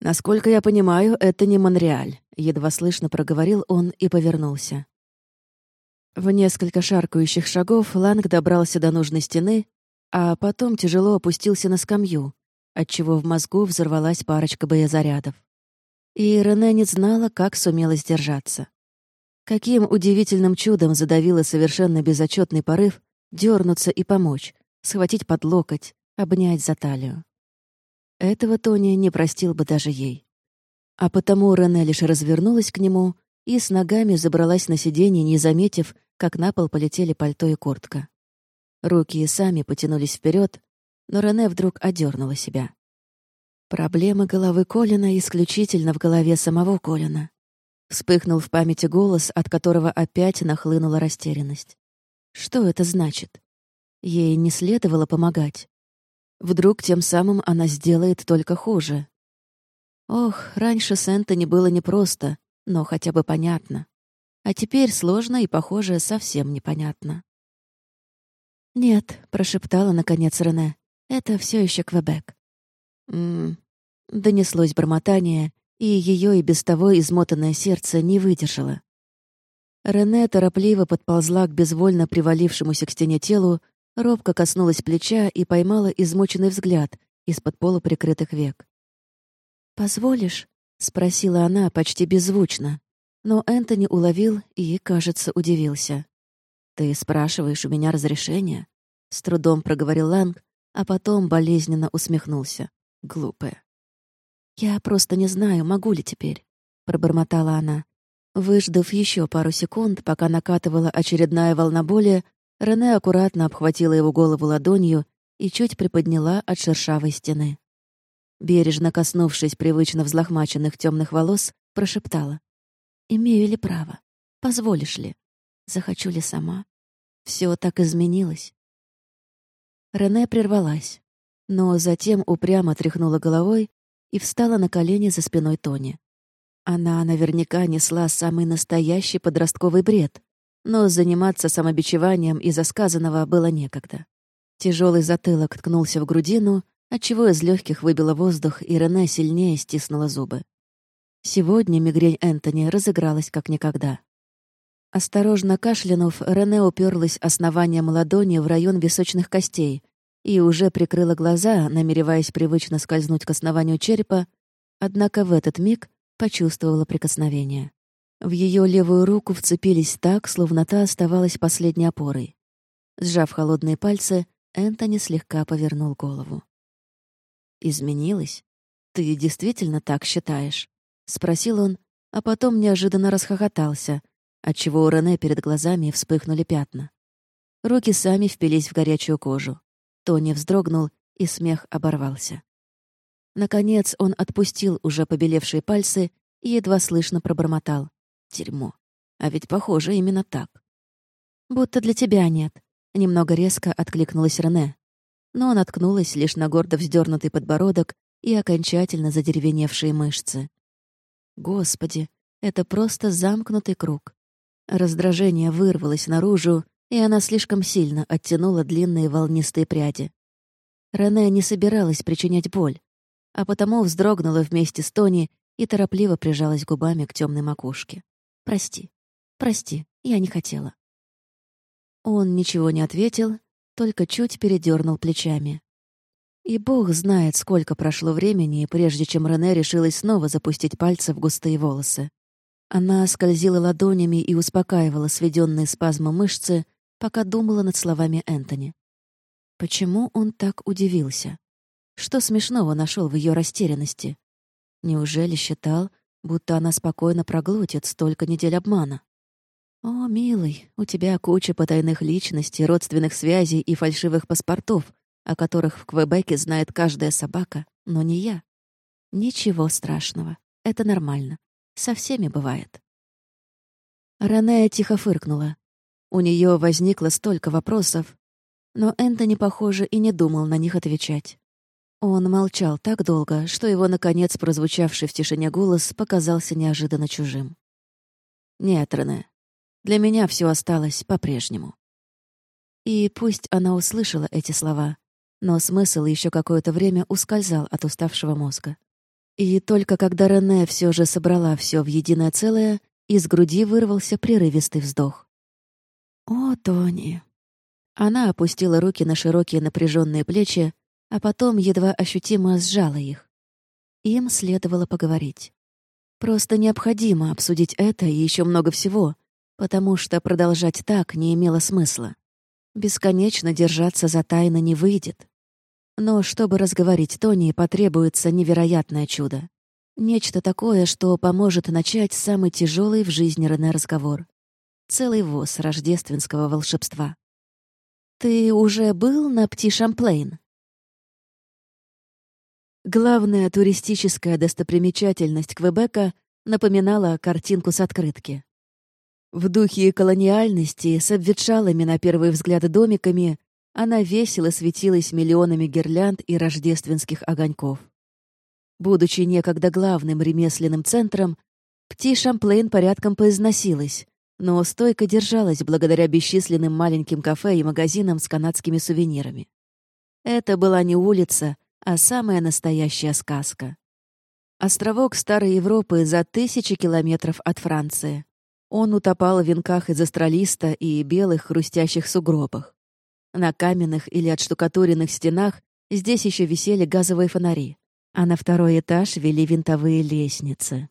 «Насколько я понимаю, это не Монреаль», — едва слышно проговорил он и повернулся. В несколько шаркающих шагов Ланг добрался до нужной стены, а потом тяжело опустился на скамью, отчего в мозгу взорвалась парочка боезарядов. И Рене не знала, как сумела сдержаться. Каким удивительным чудом задавила совершенно безотчетный порыв дернуться и помочь, схватить под локоть, обнять за талию. Этого Тони не простил бы даже ей. А потому Рене лишь развернулась к нему и с ногами забралась на сиденье, не заметив, как на пол полетели пальто и куртка. Руки и сами потянулись вперед, но Рене вдруг одернула себя. Проблемы головы Колина исключительно в голове самого Колина. Вспыхнул в памяти голос, от которого опять нахлынула растерянность. Что это значит? Ей не следовало помогать. Вдруг тем самым она сделает только хуже. Ох, раньше с Энтони было непросто, но хотя бы понятно. А теперь сложно и, похоже, совсем непонятно. «Нет», — прошептала, наконец, Рене, — «это все еще Квебек». «М-м-м», донеслось бормотание, и ее и без того измотанное сердце не выдержало. Рене торопливо подползла к безвольно привалившемуся к стене телу, робко коснулась плеча и поймала измученный взгляд из-под полуприкрытых век. «Позволишь?» — спросила она почти беззвучно. Но Энтони уловил и, кажется, удивился. «Ты спрашиваешь у меня разрешения?» — с трудом проговорил Ланг, а потом болезненно усмехнулся. Глупая. «Я просто не знаю, могу ли теперь», — пробормотала она. Выждав еще пару секунд, пока накатывала очередная волна боли, Рене аккуратно обхватила его голову ладонью и чуть приподняла от шершавой стены. Бережно коснувшись привычно взлохмаченных темных волос, прошептала. «Имею ли право? Позволишь ли? Захочу ли сама? Все так изменилось». Рене прервалась, но затем упрямо тряхнула головой и встала на колени за спиной Тони. Она наверняка несла самый настоящий подростковый бред, но заниматься самобичеванием из-за сказанного было некогда. Тяжелый затылок ткнулся в грудину, отчего из легких выбило воздух, и Рене сильнее стиснула зубы. Сегодня мигрень Энтони разыгралась как никогда. Осторожно кашлянув, Рене уперлась основанием ладони в район височных костей и уже прикрыла глаза, намереваясь привычно скользнуть к основанию черепа, однако в этот миг почувствовала прикосновение. В ее левую руку вцепились так, словно та оставалась последней опорой. Сжав холодные пальцы, Энтони слегка повернул голову. «Изменилась? Ты действительно так считаешь?» — спросил он, а потом неожиданно расхохотался, отчего у Рене перед глазами вспыхнули пятна. Руки сами впились в горячую кожу. Тони вздрогнул, и смех оборвался. Наконец он отпустил уже побелевшие пальцы и едва слышно пробормотал. Дерьмо. А ведь похоже именно так. «Будто для тебя нет», — немного резко откликнулась Рене. Но наткнулась лишь на гордо вздернутый подбородок и окончательно задеревеневшие мышцы. Господи, это просто замкнутый круг. Раздражение вырвалось наружу, и она слишком сильно оттянула длинные волнистые пряди. Рене не собиралась причинять боль, а потому вздрогнула вместе с Тони и торопливо прижалась губами к темной макушке. Прости. Прости, я не хотела». Он ничего не ответил, только чуть передернул плечами. И бог знает, сколько прошло времени, прежде чем Рене решилась снова запустить пальцы в густые волосы. Она скользила ладонями и успокаивала сведенные спазмы мышцы, пока думала над словами Энтони. Почему он так удивился? Что смешного нашел в ее растерянности? Неужели считал, будто она спокойно проглотит столько недель обмана? «О, милый, у тебя куча потайных личностей, родственных связей и фальшивых паспортов, о которых в Квебеке знает каждая собака, но не я. Ничего страшного, это нормально. Со всеми бывает». Рене тихо фыркнула. У нее возникло столько вопросов, но Энтони, похоже, и не думал на них отвечать. Он молчал так долго, что его, наконец, прозвучавший в тишине голос показался неожиданно чужим. «Нет, Рене, для меня все осталось по-прежнему». И пусть она услышала эти слова, но смысл еще какое-то время ускользал от уставшего мозга. И только когда Рене все же собрала все в единое целое, из груди вырвался прерывистый вздох. «О, Тони!» Она опустила руки на широкие напряженные плечи, а потом едва ощутимо сжала их. Им следовало поговорить. Просто необходимо обсудить это и еще много всего, потому что продолжать так не имело смысла. Бесконечно держаться за тайны не выйдет. Но чтобы разговорить Тони, потребуется невероятное чудо. Нечто такое, что поможет начать самый тяжелый в жизни Рене разговор. Целый воз рождественского волшебства. «Ты уже был на Пти-Шамплейн?» Главная туристическая достопримечательность Квебека напоминала картинку с открытки. В духе колониальности, с обветшалыми на первый взгляд домиками, она весело светилась миллионами гирлянд и рождественских огоньков. Будучи некогда главным ремесленным центром, Пти-Шамплейн порядком поизносилась, но стойко держалась благодаря бесчисленным маленьким кафе и магазинам с канадскими сувенирами. Это была не улица, а самая настоящая сказка. Островок Старой Европы за тысячи километров от Франции. Он утопал в венках из астролиста и белых хрустящих сугробах. На каменных или отштукатуренных стенах здесь еще висели газовые фонари, а на второй этаж вели винтовые лестницы.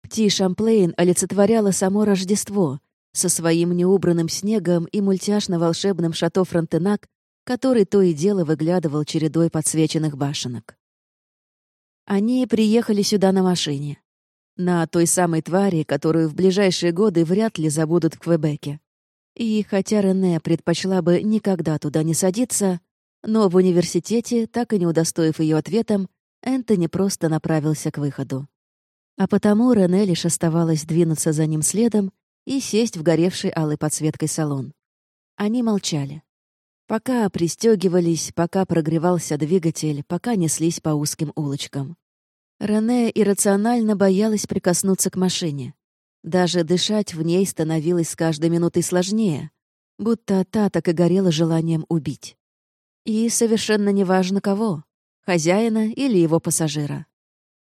Пти Шамплейн олицетворяла само Рождество со своим неубранным снегом и мультяшно-волшебным шато Фронтенак, который то и дело выглядывал чередой подсвеченных башенок. Они приехали сюда на машине на той самой твари, которую в ближайшие годы вряд ли забудут в Квебеке. И хотя Рене предпочла бы никогда туда не садиться, но в университете, так и не удостоив ее ответом, Энтони просто направился к выходу. А потому Рене лишь оставалось двинуться за ним следом и сесть в горевший алой подсветкой салон. Они молчали. Пока пристегивались, пока прогревался двигатель, пока неслись по узким улочкам. Рене иррационально боялась прикоснуться к машине. Даже дышать в ней становилось с каждой минутой сложнее, будто та так и горела желанием убить. И совершенно неважно кого — хозяина или его пассажира.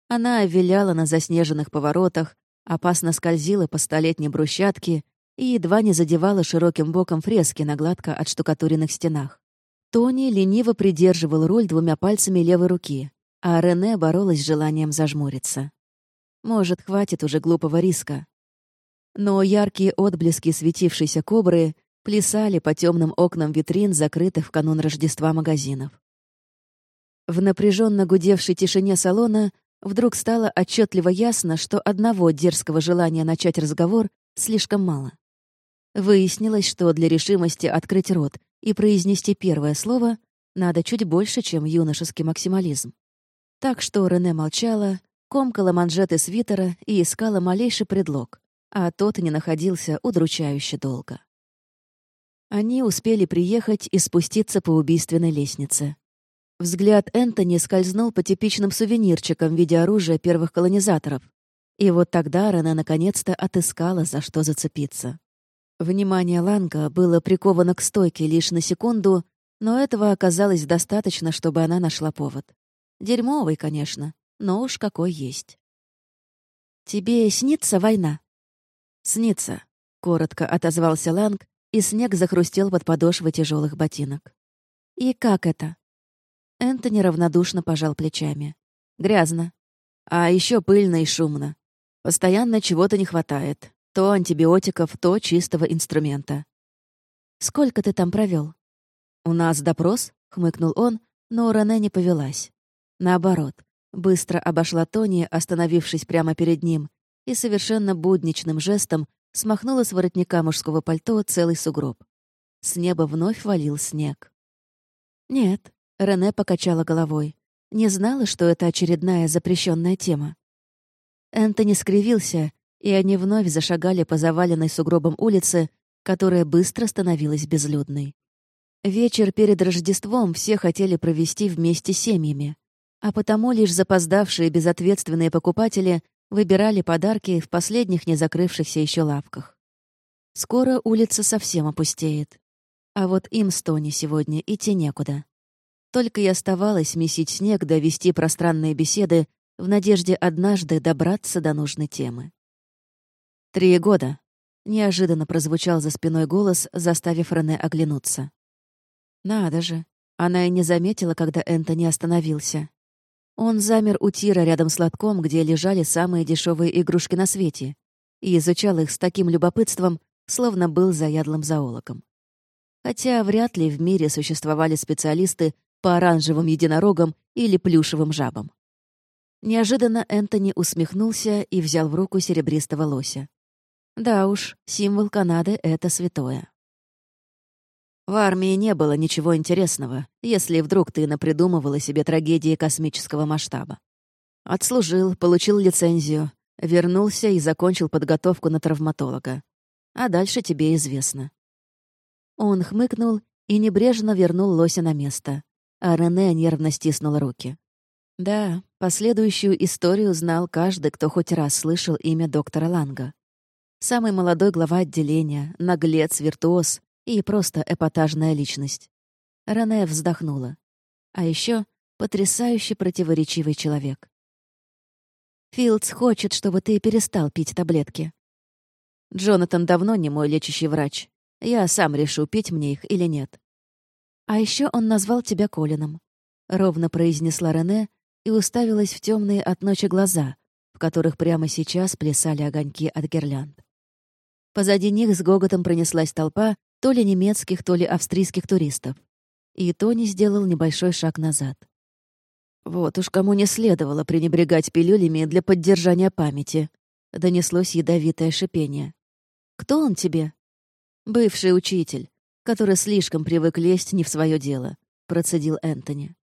Она виляла на заснеженных поворотах, опасно скользила по столетней брусчатке и едва не задевала широким боком фрески на гладко отштукатуренных стенах. Тони лениво придерживал руль двумя пальцами левой руки, а Рене боролась с желанием зажмуриться. Может, хватит уже глупого риска. Но яркие отблески светившейся кобры плясали по темным окнам витрин, закрытых в канун Рождества магазинов. В напряженно гудевшей тишине салона вдруг стало отчетливо ясно, что одного дерзкого желания начать разговор слишком мало. Выяснилось, что для решимости открыть рот и произнести первое слово надо чуть больше, чем юношеский максимализм. Так что Рене молчала, комкала манжеты свитера и искала малейший предлог, а тот не находился удручающе долго. Они успели приехать и спуститься по убийственной лестнице. Взгляд Энтони скользнул по типичным сувенирчикам в виде оружия первых колонизаторов. И вот тогда Рене наконец-то отыскала, за что зацепиться. Внимание Ланга было приковано к стойке лишь на секунду, но этого оказалось достаточно, чтобы она нашла повод. Дерьмовый, конечно, но уж какой есть. «Тебе снится война?» «Снится», — коротко отозвался Ланг, и снег захрустел под подошвой тяжелых ботинок. «И как это?» Энтони равнодушно пожал плечами. «Грязно. А еще пыльно и шумно. Постоянно чего-то не хватает. То антибиотиков, то чистого инструмента». «Сколько ты там провел? «У нас допрос?» — хмыкнул он, Но Рене не повелась. Наоборот, быстро обошла Тони, остановившись прямо перед ним, и совершенно будничным жестом смахнула с воротника мужского пальто целый сугроб. С неба вновь валил снег. «Нет», — Рене покачала головой. «Не знала, что это очередная запрещенная тема». Энтони скривился, и они вновь зашагали по заваленной сугробом улице, которая быстро становилась безлюдной. Вечер перед Рождеством все хотели провести вместе с семьями, а потому лишь запоздавшие безответственные покупатели выбирали подарки в последних не закрывшихся еще лавках. Скоро улица совсем опустеет. А вот им с Тони сегодня идти некуда. Только и оставалось месить снег да вести пространные беседы в надежде однажды добраться до нужной темы. «Три года», — неожиданно прозвучал за спиной голос, заставив Рене оглянуться. Надо же. Она и не заметила, когда Энтони остановился. Он замер у тира рядом с лотком, где лежали самые дешевые игрушки на свете, и изучал их с таким любопытством, словно был заядлым зоологом. Хотя вряд ли в мире существовали специалисты по оранжевым единорогам или плюшевым жабам. Неожиданно Энтони усмехнулся и взял в руку серебристого лося. Да уж, символ Канады — это святое. В армии не было ничего интересного, если вдруг ты напридумывала себе трагедии космического масштаба. Отслужил, получил лицензию, вернулся и закончил подготовку на травматолога. А дальше тебе известно. Он хмыкнул и небрежно вернул лося на место, а Рене нервно стиснул руки. Да, последующую историю знал каждый, кто хоть раз слышал имя доктора Ланга. Самый молодой глава отделения, наглец, виртуоз, и просто эпатажная личность. Рене вздохнула. А еще потрясающе противоречивый человек. «Филдс хочет, чтобы ты перестал пить таблетки». «Джонатан давно не мой лечащий врач. Я сам решу, пить мне их или нет». «А еще он назвал тебя Колином», — ровно произнесла Рене и уставилась в темные от ночи глаза, в которых прямо сейчас плясали огоньки от гирлянд. Позади них с гоготом пронеслась толпа, то ли немецких, то ли австрийских туристов. И Тони сделал небольшой шаг назад. «Вот уж кому не следовало пренебрегать пилюлями для поддержания памяти», — донеслось ядовитое шипение. «Кто он тебе?» «Бывший учитель, который слишком привык лезть не в свое дело», — процедил Энтони.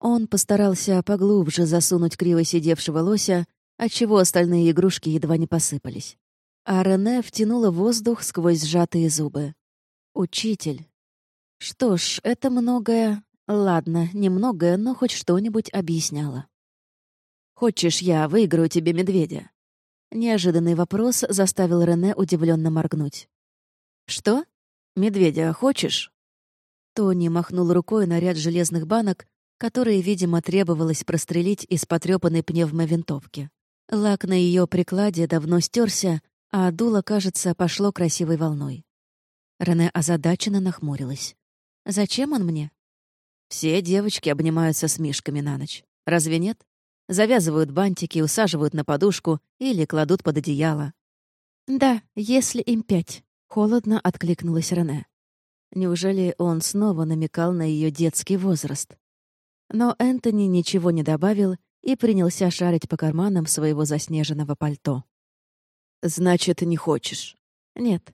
Он постарался поглубже засунуть криво сидевшего лося, отчего остальные игрушки едва не посыпались а Рене втянула воздух сквозь сжатые зубы. «Учитель». Что ж, это многое... Ладно, немногое, но хоть что-нибудь объясняло. «Хочешь, я выиграю тебе медведя?» Неожиданный вопрос заставил Рене удивленно моргнуть. «Что? Медведя хочешь?» Тони махнул рукой на ряд железных банок, которые, видимо, требовалось прострелить из потрепанной пневмовинтовки. Лак на ее прикладе давно стерся, а дуло, кажется, пошло красивой волной. Рене озадаченно нахмурилась. «Зачем он мне?» Все девочки обнимаются с мишками на ночь. Разве нет? Завязывают бантики, усаживают на подушку или кладут под одеяло. «Да, если им пять», — холодно откликнулась Рене. Неужели он снова намекал на ее детский возраст? Но Энтони ничего не добавил и принялся шарить по карманам своего заснеженного пальто. «Значит, не хочешь?» «Нет».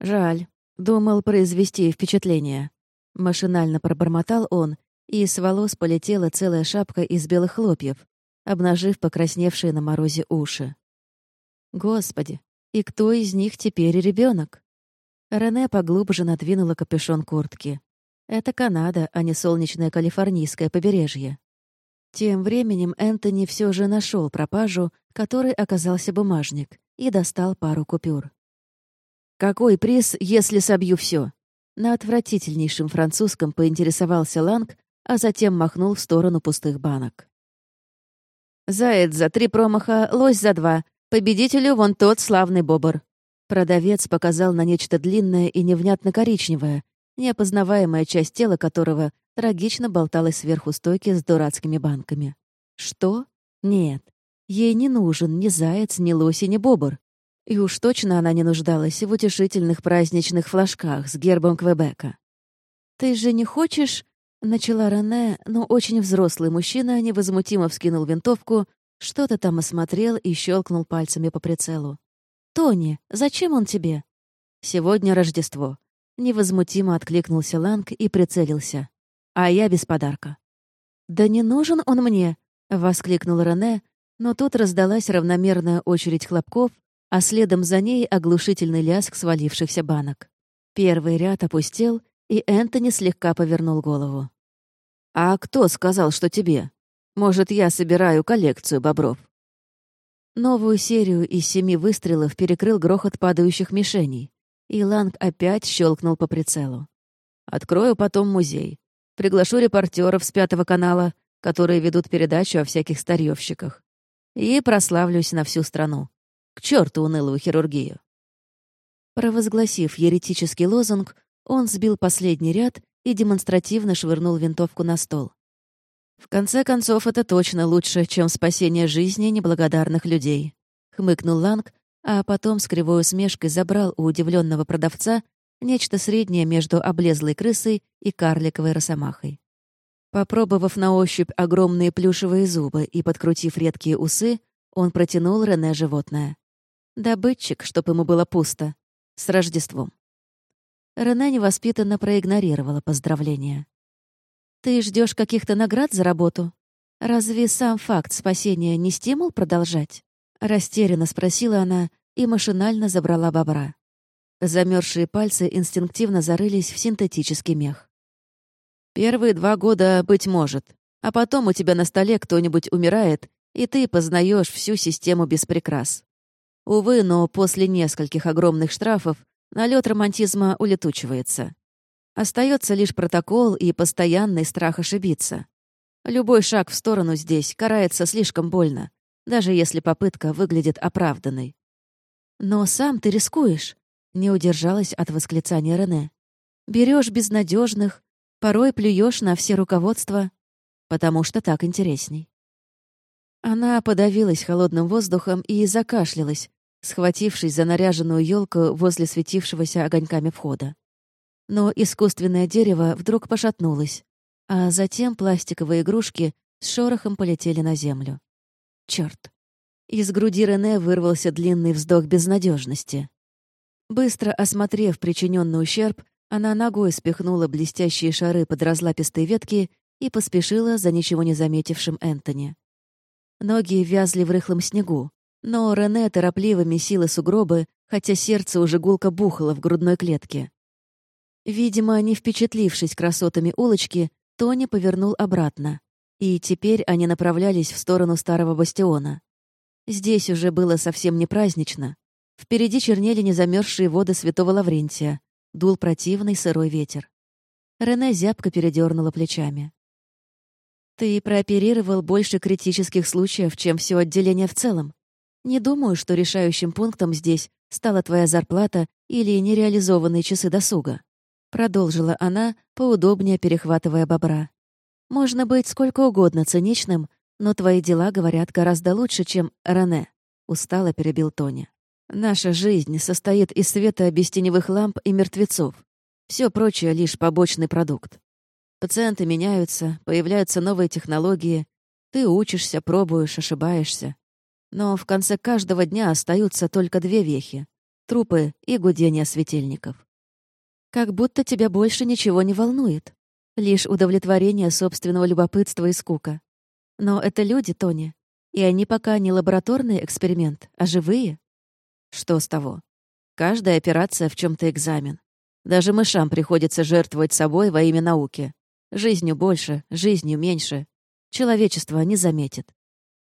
«Жаль. Думал произвести впечатление». Машинально пробормотал он, и с волос полетела целая шапка из белых хлопьев, обнажив покрасневшие на морозе уши. «Господи, и кто из них теперь ребенок? Рене поглубже надвинула капюшон куртки. Это Канада, а не солнечное калифорнийское побережье. Тем временем Энтони все же нашел пропажу, которой оказался бумажник, и достал пару купюр. «Какой приз, если собью все? На отвратительнейшем французском поинтересовался Ланг, а затем махнул в сторону пустых банок. «Заяц за три промаха, лось за два. Победителю вон тот славный бобр». Продавец показал на нечто длинное и невнятно коричневое, неопознаваемая часть тела которого трагично болталась сверху стойки с дурацкими банками. «Что? Нет, Ей не нужен ни заяц, ни лось ни бобр. И уж точно она не нуждалась в утешительных праздничных флажках с гербом Квебека. «Ты же не хочешь...» Начала Рене, но очень взрослый мужчина невозмутимо вскинул винтовку, что-то там осмотрел и щелкнул пальцами по прицелу. «Тони, зачем он тебе?» «Сегодня Рождество». Невозмутимо откликнулся Ланг и прицелился. «А я без подарка». «Да не нужен он мне!» — воскликнул Рене, но тут раздалась равномерная очередь хлопков, а следом за ней оглушительный лязг свалившихся банок. Первый ряд опустел, и Энтони слегка повернул голову. «А кто сказал, что тебе? Может, я собираю коллекцию бобров?» Новую серию из семи выстрелов перекрыл грохот падающих мишеней, и Ланг опять щелкнул по прицелу. «Открою потом музей. Приглашу репортеров с Пятого канала, которые ведут передачу о всяких старьевщиках. И прославлюсь на всю страну. К черту унылую хирургию!» Провозгласив еретический лозунг, он сбил последний ряд и демонстративно швырнул винтовку на стол. «В конце концов, это точно лучше, чем спасение жизни неблагодарных людей», — хмыкнул Ланг, а потом с кривой усмешкой забрал у удивленного продавца нечто среднее между облезлой крысой и карликовой росомахой. Попробовав на ощупь огромные плюшевые зубы и подкрутив редкие усы, он протянул Рене животное. Добытчик, чтоб ему было пусто. С Рождеством. Рене невоспитанно проигнорировала поздравления. «Ты ждешь каких-то наград за работу? Разве сам факт спасения не стимул продолжать?» Растерянно спросила она и машинально забрала бобра. Замерзшие пальцы инстинктивно зарылись в синтетический мех. «Первые два года, быть может, а потом у тебя на столе кто-нибудь умирает, и ты познаешь всю систему без прикрас. Увы, но после нескольких огромных штрафов налет романтизма улетучивается. Остается лишь протокол и постоянный страх ошибиться. Любой шаг в сторону здесь карается слишком больно, даже если попытка выглядит оправданной. «Но сам ты рискуешь», — не удержалась от восклицания Рене. Берешь безнадежных, порой плюешь на все руководства, потому что так интересней». Она подавилась холодным воздухом и закашлялась, схватившись за наряженную елку возле светившегося огоньками входа. Но искусственное дерево вдруг пошатнулось, а затем пластиковые игрушки с шорохом полетели на землю. Черт! Из груди Рене вырвался длинный вздох безнадежности. Быстро осмотрев причиненный ущерб, она ногой спихнула блестящие шары под разлапистые ветки и поспешила за ничего не заметившим Энтони. Ноги вязли в рыхлом снегу, но Рене торопливо месила сугробы, хотя сердце уже гулко бухало в грудной клетке. Видимо, не впечатлившись красотами улочки, Тони повернул обратно. И теперь они направлялись в сторону старого бастиона. Здесь уже было совсем не празднично. Впереди чернели незамерзшие воды Святого Лаврентия. Дул противный сырой ветер. Рене зябко передернула плечами. «Ты прооперировал больше критических случаев, чем все отделение в целом. Не думаю, что решающим пунктом здесь стала твоя зарплата или нереализованные часы досуга. Продолжила она, поудобнее перехватывая бобра. Можно быть сколько угодно циничным, но твои дела говорят гораздо лучше, чем Рене. Устало перебил Тони. Наша жизнь состоит из света без теневых ламп и мертвецов. Все прочее — лишь побочный продукт. Пациенты меняются, появляются новые технологии. Ты учишься, пробуешь, ошибаешься. Но в конце каждого дня остаются только две вехи — трупы и гудение светильников. Как будто тебя больше ничего не волнует. Лишь удовлетворение собственного любопытства и скука. Но это люди, Тони. И они пока не лабораторный эксперимент, а живые. Что с того? Каждая операция в чем то экзамен. Даже мышам приходится жертвовать собой во имя науки. Жизнью больше, жизнью меньше. Человечество не заметит.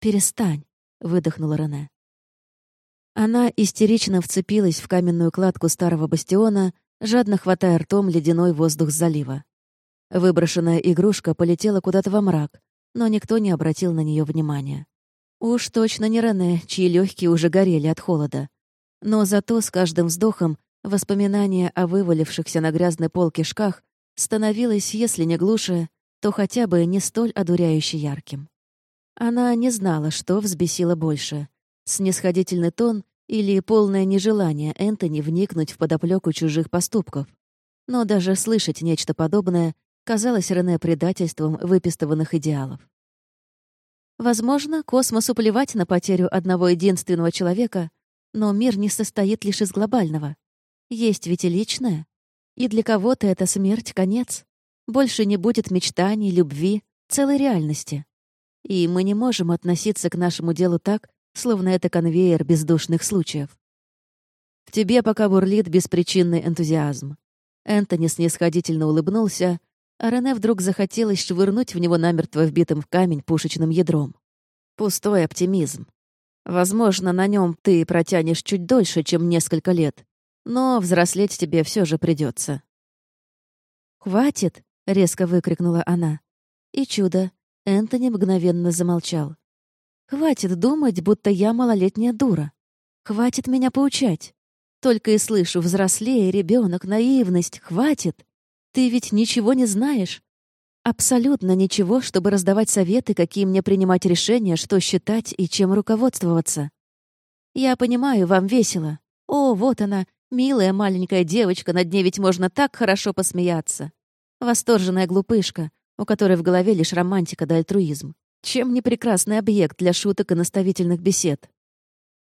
Перестань. — выдохнула Рене. Она истерично вцепилась в каменную кладку старого бастиона, жадно хватая ртом ледяной воздух залива. Выброшенная игрушка полетела куда-то во мрак, но никто не обратил на нее внимания. Уж точно не Рене, чьи легкие уже горели от холода. Но зато с каждым вздохом воспоминание о вывалившихся на грязной пол кишках становилось, если не глуше, то хотя бы не столь одуряюще ярким. Она не знала, что взбесило больше — снисходительный тон или полное нежелание Энтони вникнуть в подоплеку чужих поступков. Но даже слышать нечто подобное казалось Рене предательством выпистыванных идеалов. Возможно, космосу плевать на потерю одного единственного человека, но мир не состоит лишь из глобального. Есть ведь и личное. И для кого-то это смерть — конец. Больше не будет мечтаний, любви, целой реальности. И мы не можем относиться к нашему делу так, словно это конвейер бездушных случаев. В тебе пока бурлит беспричинный энтузиазм. Энтони снисходительно улыбнулся, а Рене вдруг захотелось швырнуть в него намертво вбитым в камень пушечным ядром. Пустой оптимизм. Возможно, на нем ты протянешь чуть дольше, чем несколько лет, но взрослеть тебе все же придется. «Хватит!» — резко выкрикнула она. И чудо. Энтони мгновенно замолчал. «Хватит думать, будто я малолетняя дура. Хватит меня поучать. Только и слышу взрослее, ребенок, наивность. Хватит! Ты ведь ничего не знаешь. Абсолютно ничего, чтобы раздавать советы, какие мне принимать решения, что считать и чем руководствоваться. Я понимаю, вам весело. О, вот она, милая маленькая девочка, над ней ведь можно так хорошо посмеяться. Восторженная глупышка, у которой в голове лишь романтика да альтруизм. Чем не прекрасный объект для шуток и наставительных бесед?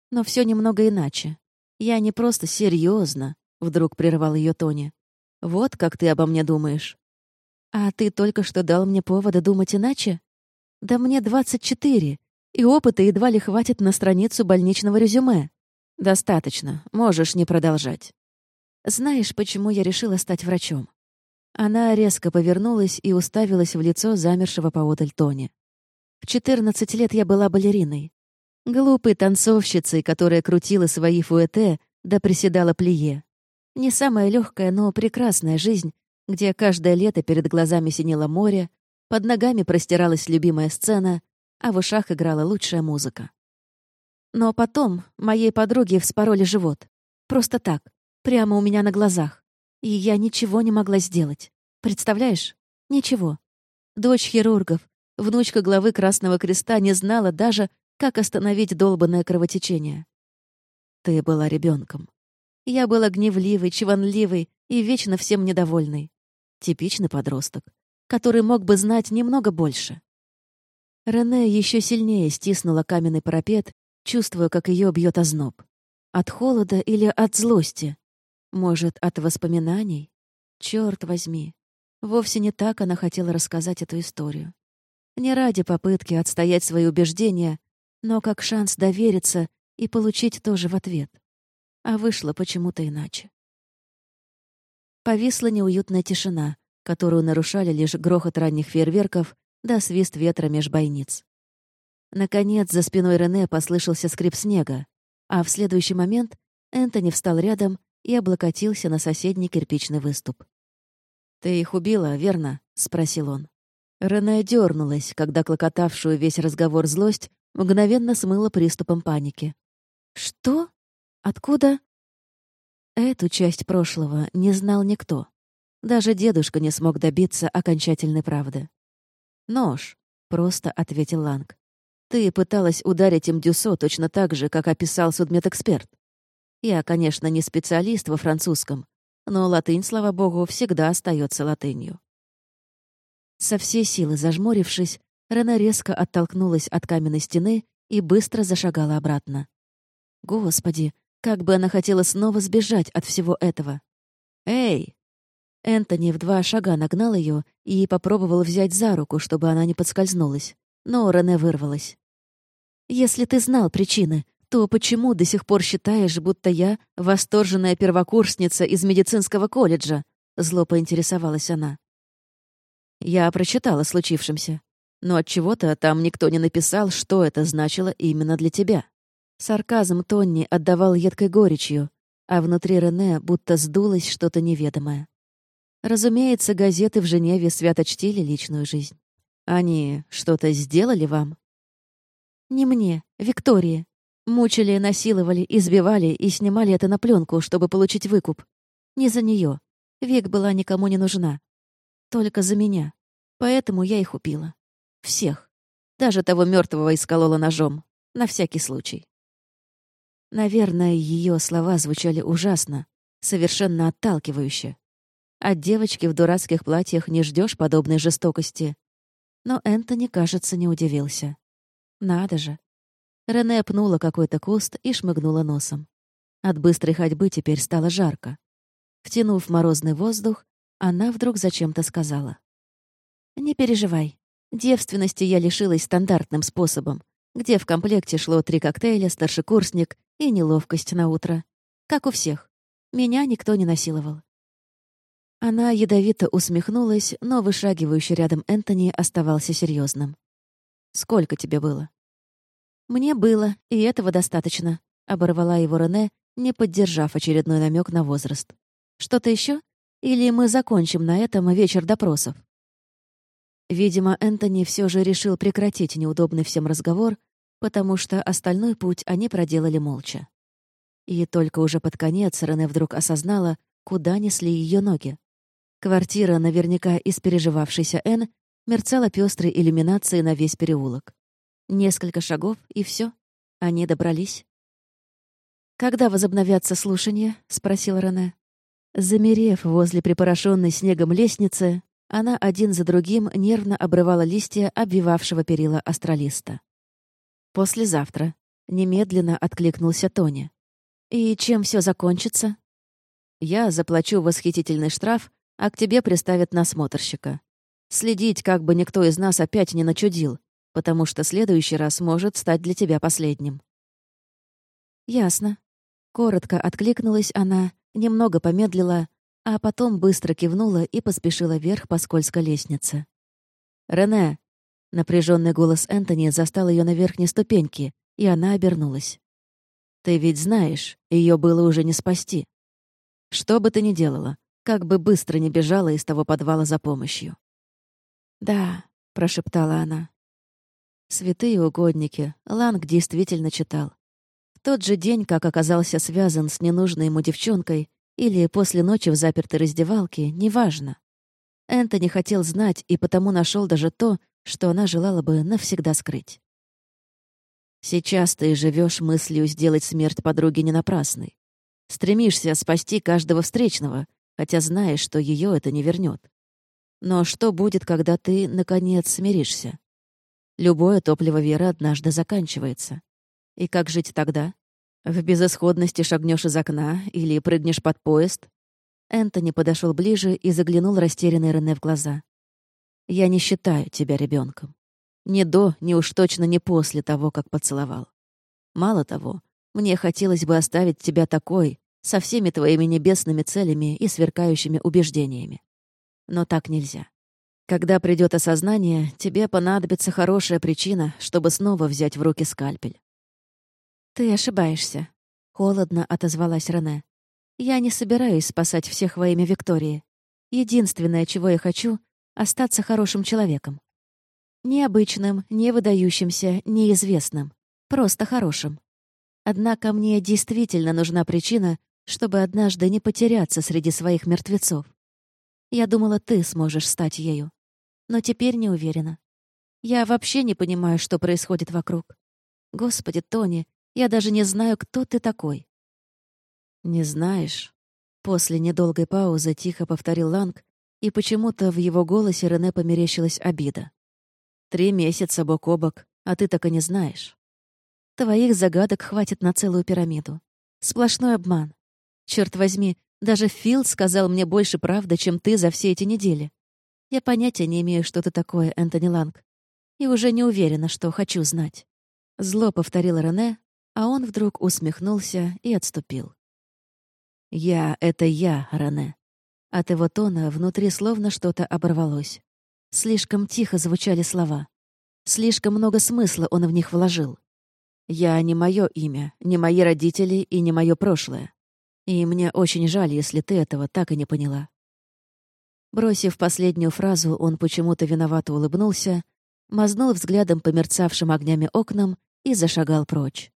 Но все немного иначе. Я не просто серьезно, вдруг прервал ее Тони. Вот как ты обо мне думаешь. А ты только что дал мне повода думать иначе? Да мне 24, и опыта едва ли хватит на страницу больничного резюме. Достаточно, можешь не продолжать. Знаешь, почему я решила стать врачом? Она резко повернулась и уставилась в лицо замершего поодаль Тони. В 14 лет я была балериной. Глупой танцовщицей, которая крутила свои фуэте да приседала плие. Не самая легкая, но прекрасная жизнь, где каждое лето перед глазами синело море, под ногами простиралась любимая сцена, а в ушах играла лучшая музыка. Но потом моей подруге вспороли живот. Просто так, прямо у меня на глазах. И я ничего не могла сделать. Представляешь? Ничего. Дочь хирургов, внучка главы Красного Креста не знала даже, как остановить долбанное кровотечение. Ты была ребенком. Я была гневливой, чванливой и вечно всем недовольной. Типичный подросток, который мог бы знать немного больше. Рене еще сильнее стиснула каменный парапет, чувствуя, как ее бьет озноб. От холода или от злости? Может, от воспоминаний? Черт возьми. Вовсе не так она хотела рассказать эту историю. Не ради попытки отстоять свои убеждения, но как шанс довериться и получить тоже в ответ а вышло почему-то иначе. Повисла неуютная тишина, которую нарушали лишь грохот ранних фейерверков да свист ветра меж бойниц. Наконец, за спиной Рене послышался скрип снега, а в следующий момент Энтони встал рядом и облокотился на соседний кирпичный выступ. «Ты их убила, верно?» — спросил он. Рене дернулась, когда клокотавшую весь разговор злость мгновенно смыла приступом паники. «Что?» Откуда? Эту часть прошлого не знал никто. Даже дедушка не смог добиться окончательной правды. «Нож», — просто ответил Ланг. «Ты пыталась ударить им Дюсо точно так же, как описал судмедэксперт. Я, конечно, не специалист во французском, но латынь, слава богу, всегда остается латынью». Со всей силы зажмурившись, Рена резко оттолкнулась от каменной стены и быстро зашагала обратно. Господи, как бы она хотела снова сбежать от всего этого. «Эй!» Энтони в два шага нагнал ее и попробовал взять за руку, чтобы она не подскользнулась. Но Рене вырвалась. «Если ты знал причины, то почему до сих пор считаешь, будто я восторженная первокурсница из медицинского колледжа?» Зло поинтересовалась она. Я прочитала случившемся. Но от чего то там никто не написал, что это значило именно для тебя. Сарказм Тонни отдавал едкой горечью, а внутри Рене будто сдулось что-то неведомое. Разумеется, газеты в Женеве свято чтили личную жизнь. Они что-то сделали вам? Не мне, Виктории. Мучили, насиловали, избивали и снимали это на пленку, чтобы получить выкуп. Не за нее. Вик была никому не нужна. Только за меня. Поэтому я их убила. Всех. Даже того мертвого исколола ножом. На всякий случай. Наверное, ее слова звучали ужасно, совершенно отталкивающе. От девочки в дурацких платьях не ждешь подобной жестокости. Но Энтони, кажется, не удивился. Надо же. Рене пнула какой-то куст и шмыгнула носом. От быстрой ходьбы теперь стало жарко. Втянув морозный воздух, она вдруг зачем-то сказала. «Не переживай. Девственности я лишилась стандартным способом, где в комплекте шло три коктейля, старшекурсник и неловкость на утро. Как у всех. Меня никто не насиловал». Она ядовито усмехнулась, но вышагивающий рядом Энтони оставался серьезным. «Сколько тебе было?» «Мне было, и этого достаточно», — оборвала его Рене, не поддержав очередной намек на возраст. «Что-то еще? Или мы закончим на этом вечер допросов?» Видимо, Энтони все же решил прекратить неудобный всем разговор, потому что остальной путь они проделали молча. И только уже под конец Рене вдруг осознала, куда несли ее ноги. Квартира, наверняка испереживавшейся Эн, мерцала пестрой иллюминацией на весь переулок. Несколько шагов, и все. Они добрались. «Когда возобновятся слушания?» — спросил Рене. Замерев возле припорошенной снегом лестницы, она один за другим нервно обрывала листья обвивавшего перила астралиста. «Послезавтра», — немедленно откликнулся Тони. «И чем все закончится?» «Я заплачу восхитительный штраф, а к тебе приставят насмотрщика. Следить, как бы никто из нас опять не начудил, потому что следующий раз может стать для тебя последним». «Ясно». Коротко откликнулась она, немного помедлила, а потом быстро кивнула и поспешила вверх по скользкой лестнице. «Рене!» Напряженный голос Энтони застал ее на верхней ступеньке, и она обернулась. «Ты ведь знаешь, ее было уже не спасти. Что бы ты ни делала, как бы быстро ни бежала из того подвала за помощью». «Да», — прошептала она. Святые угодники, Ланг действительно читал. В тот же день, как оказался связан с ненужной ему девчонкой, или после ночи в запертой раздевалке, неважно. Энтони хотел знать и потому нашел даже то, что она желала бы навсегда скрыть. Сейчас ты живешь мыслью сделать смерть подруги не напрасной. Стремишься спасти каждого встречного, хотя знаешь, что ее это не вернет. Но что будет, когда ты, наконец, смиришься? Любое топливо веры однажды заканчивается. И как жить тогда? В безысходности шагнешь из окна или прыгнешь под поезд? Энтони подошел ближе и заглянул растерянный Рене в глаза. «Я не считаю тебя ребенком. Ни до, ни уж точно не после того, как поцеловал. Мало того, мне хотелось бы оставить тебя такой, со всеми твоими небесными целями и сверкающими убеждениями. Но так нельзя. Когда придет осознание, тебе понадобится хорошая причина, чтобы снова взять в руки скальпель. «Ты ошибаешься», — холодно отозвалась Рене. «Я не собираюсь спасать всех во имя Виктории. Единственное, чего я хочу — остаться хорошим человеком. Необычным, не выдающимся, неизвестным. Просто хорошим. Однако мне действительно нужна причина, чтобы однажды не потеряться среди своих мертвецов. Я думала, ты сможешь стать ею. Но теперь не уверена. Я вообще не понимаю, что происходит вокруг. Господи, Тони, я даже не знаю, кто ты такой. Не знаешь? После недолгой паузы тихо повторил Ланг, и почему-то в его голосе Рене померещилась обида. Три месяца бок о бок, а ты так и не знаешь. Твоих загадок хватит на целую пирамиду. Сплошной обман. Черт возьми, даже Фил сказал мне больше правды, чем ты за все эти недели. Я понятия не имею, что ты такое, Энтони Ланг. И уже не уверена, что хочу знать. Зло повторил Рене, а он вдруг усмехнулся и отступил. «Я — это я, Рене». От его тона внутри словно что-то оборвалось. Слишком тихо звучали слова. Слишком много смысла он в них вложил. «Я не мое имя, не мои родители и не мое прошлое. И мне очень жаль, если ты этого так и не поняла». Бросив последнюю фразу, он почему-то виновато улыбнулся, мазнул взглядом по мерцавшим огнями окнам и зашагал прочь.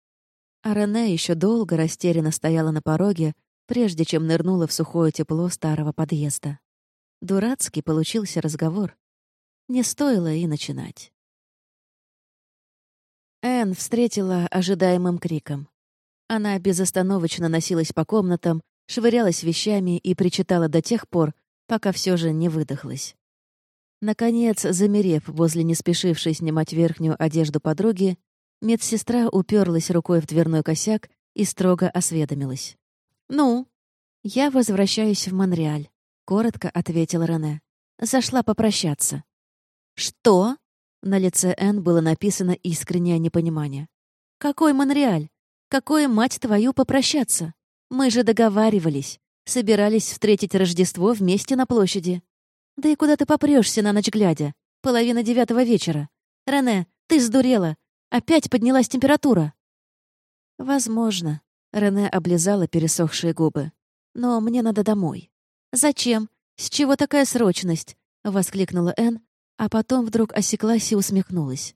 А Рене еще долго растерянно стояла на пороге, прежде чем нырнула в сухое тепло старого подъезда. Дурацкий получился разговор. Не стоило и начинать. Энн встретила ожидаемым криком. Она безостановочно носилась по комнатам, швырялась вещами и причитала до тех пор, пока все же не выдохлась. Наконец, замерев возле не спешившей снимать верхнюю одежду подруги, медсестра уперлась рукой в дверной косяк и строго осведомилась. «Ну?» «Я возвращаюсь в Монреаль», — коротко ответила Рене. «Зашла попрощаться». «Что?» На лице Энн было написано искреннее непонимание. «Какой Монреаль? Какое, мать твою, попрощаться? Мы же договаривались. Собирались встретить Рождество вместе на площади. Да и куда ты попрешься на ночь глядя? Половина девятого вечера. Рене, ты сдурела. Опять поднялась температура. Возможно. Рене облизала пересохшие губы. Но мне надо домой. Зачем? С чего такая срочность? Воскликнула Энн, а потом вдруг осеклась и усмехнулась.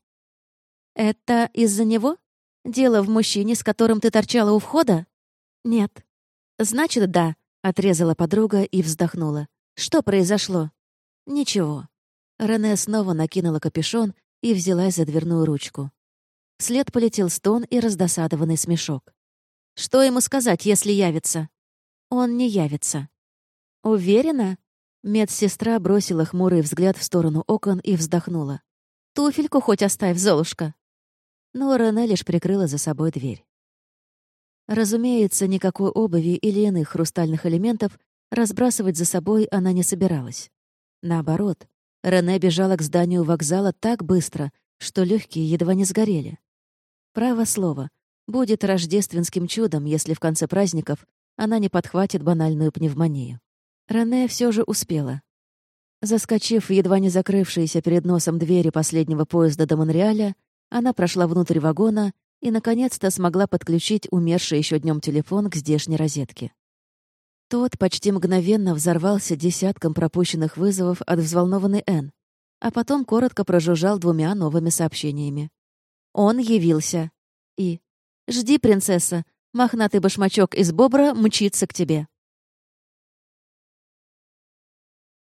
«Это из-за него? Дело в мужчине, с которым ты торчала у входа?» «Нет». «Значит, да», — отрезала подруга и вздохнула. «Что произошло?» «Ничего». Рене снова накинула капюшон и взялась за дверную ручку. Вслед полетел стон и раздосадованный смешок. «Что ему сказать, если явится?» «Он не явится». «Уверена?» Медсестра бросила хмурый взгляд в сторону окон и вздохнула. «Туфельку хоть оставь, Золушка!» Но Рене лишь прикрыла за собой дверь. Разумеется, никакой обуви или иных хрустальных элементов разбрасывать за собой она не собиралась. Наоборот, Рене бежала к зданию вокзала так быстро, что легкие едва не сгорели. Право слово, будет рождественским чудом, если в конце праздников она не подхватит банальную пневмонию. Рене все же успела. Заскочив в едва не закрывшиеся перед носом двери последнего поезда до Монреаля, она прошла внутрь вагона и, наконец-то, смогла подключить умерший еще днем телефон к здешней розетке. Тот почти мгновенно взорвался десятком пропущенных вызовов от взволнованной Н, а потом коротко прожужжал двумя новыми сообщениями. «Он явился». И «Жди, принцесса, мохнатый башмачок из бобра мчится к тебе».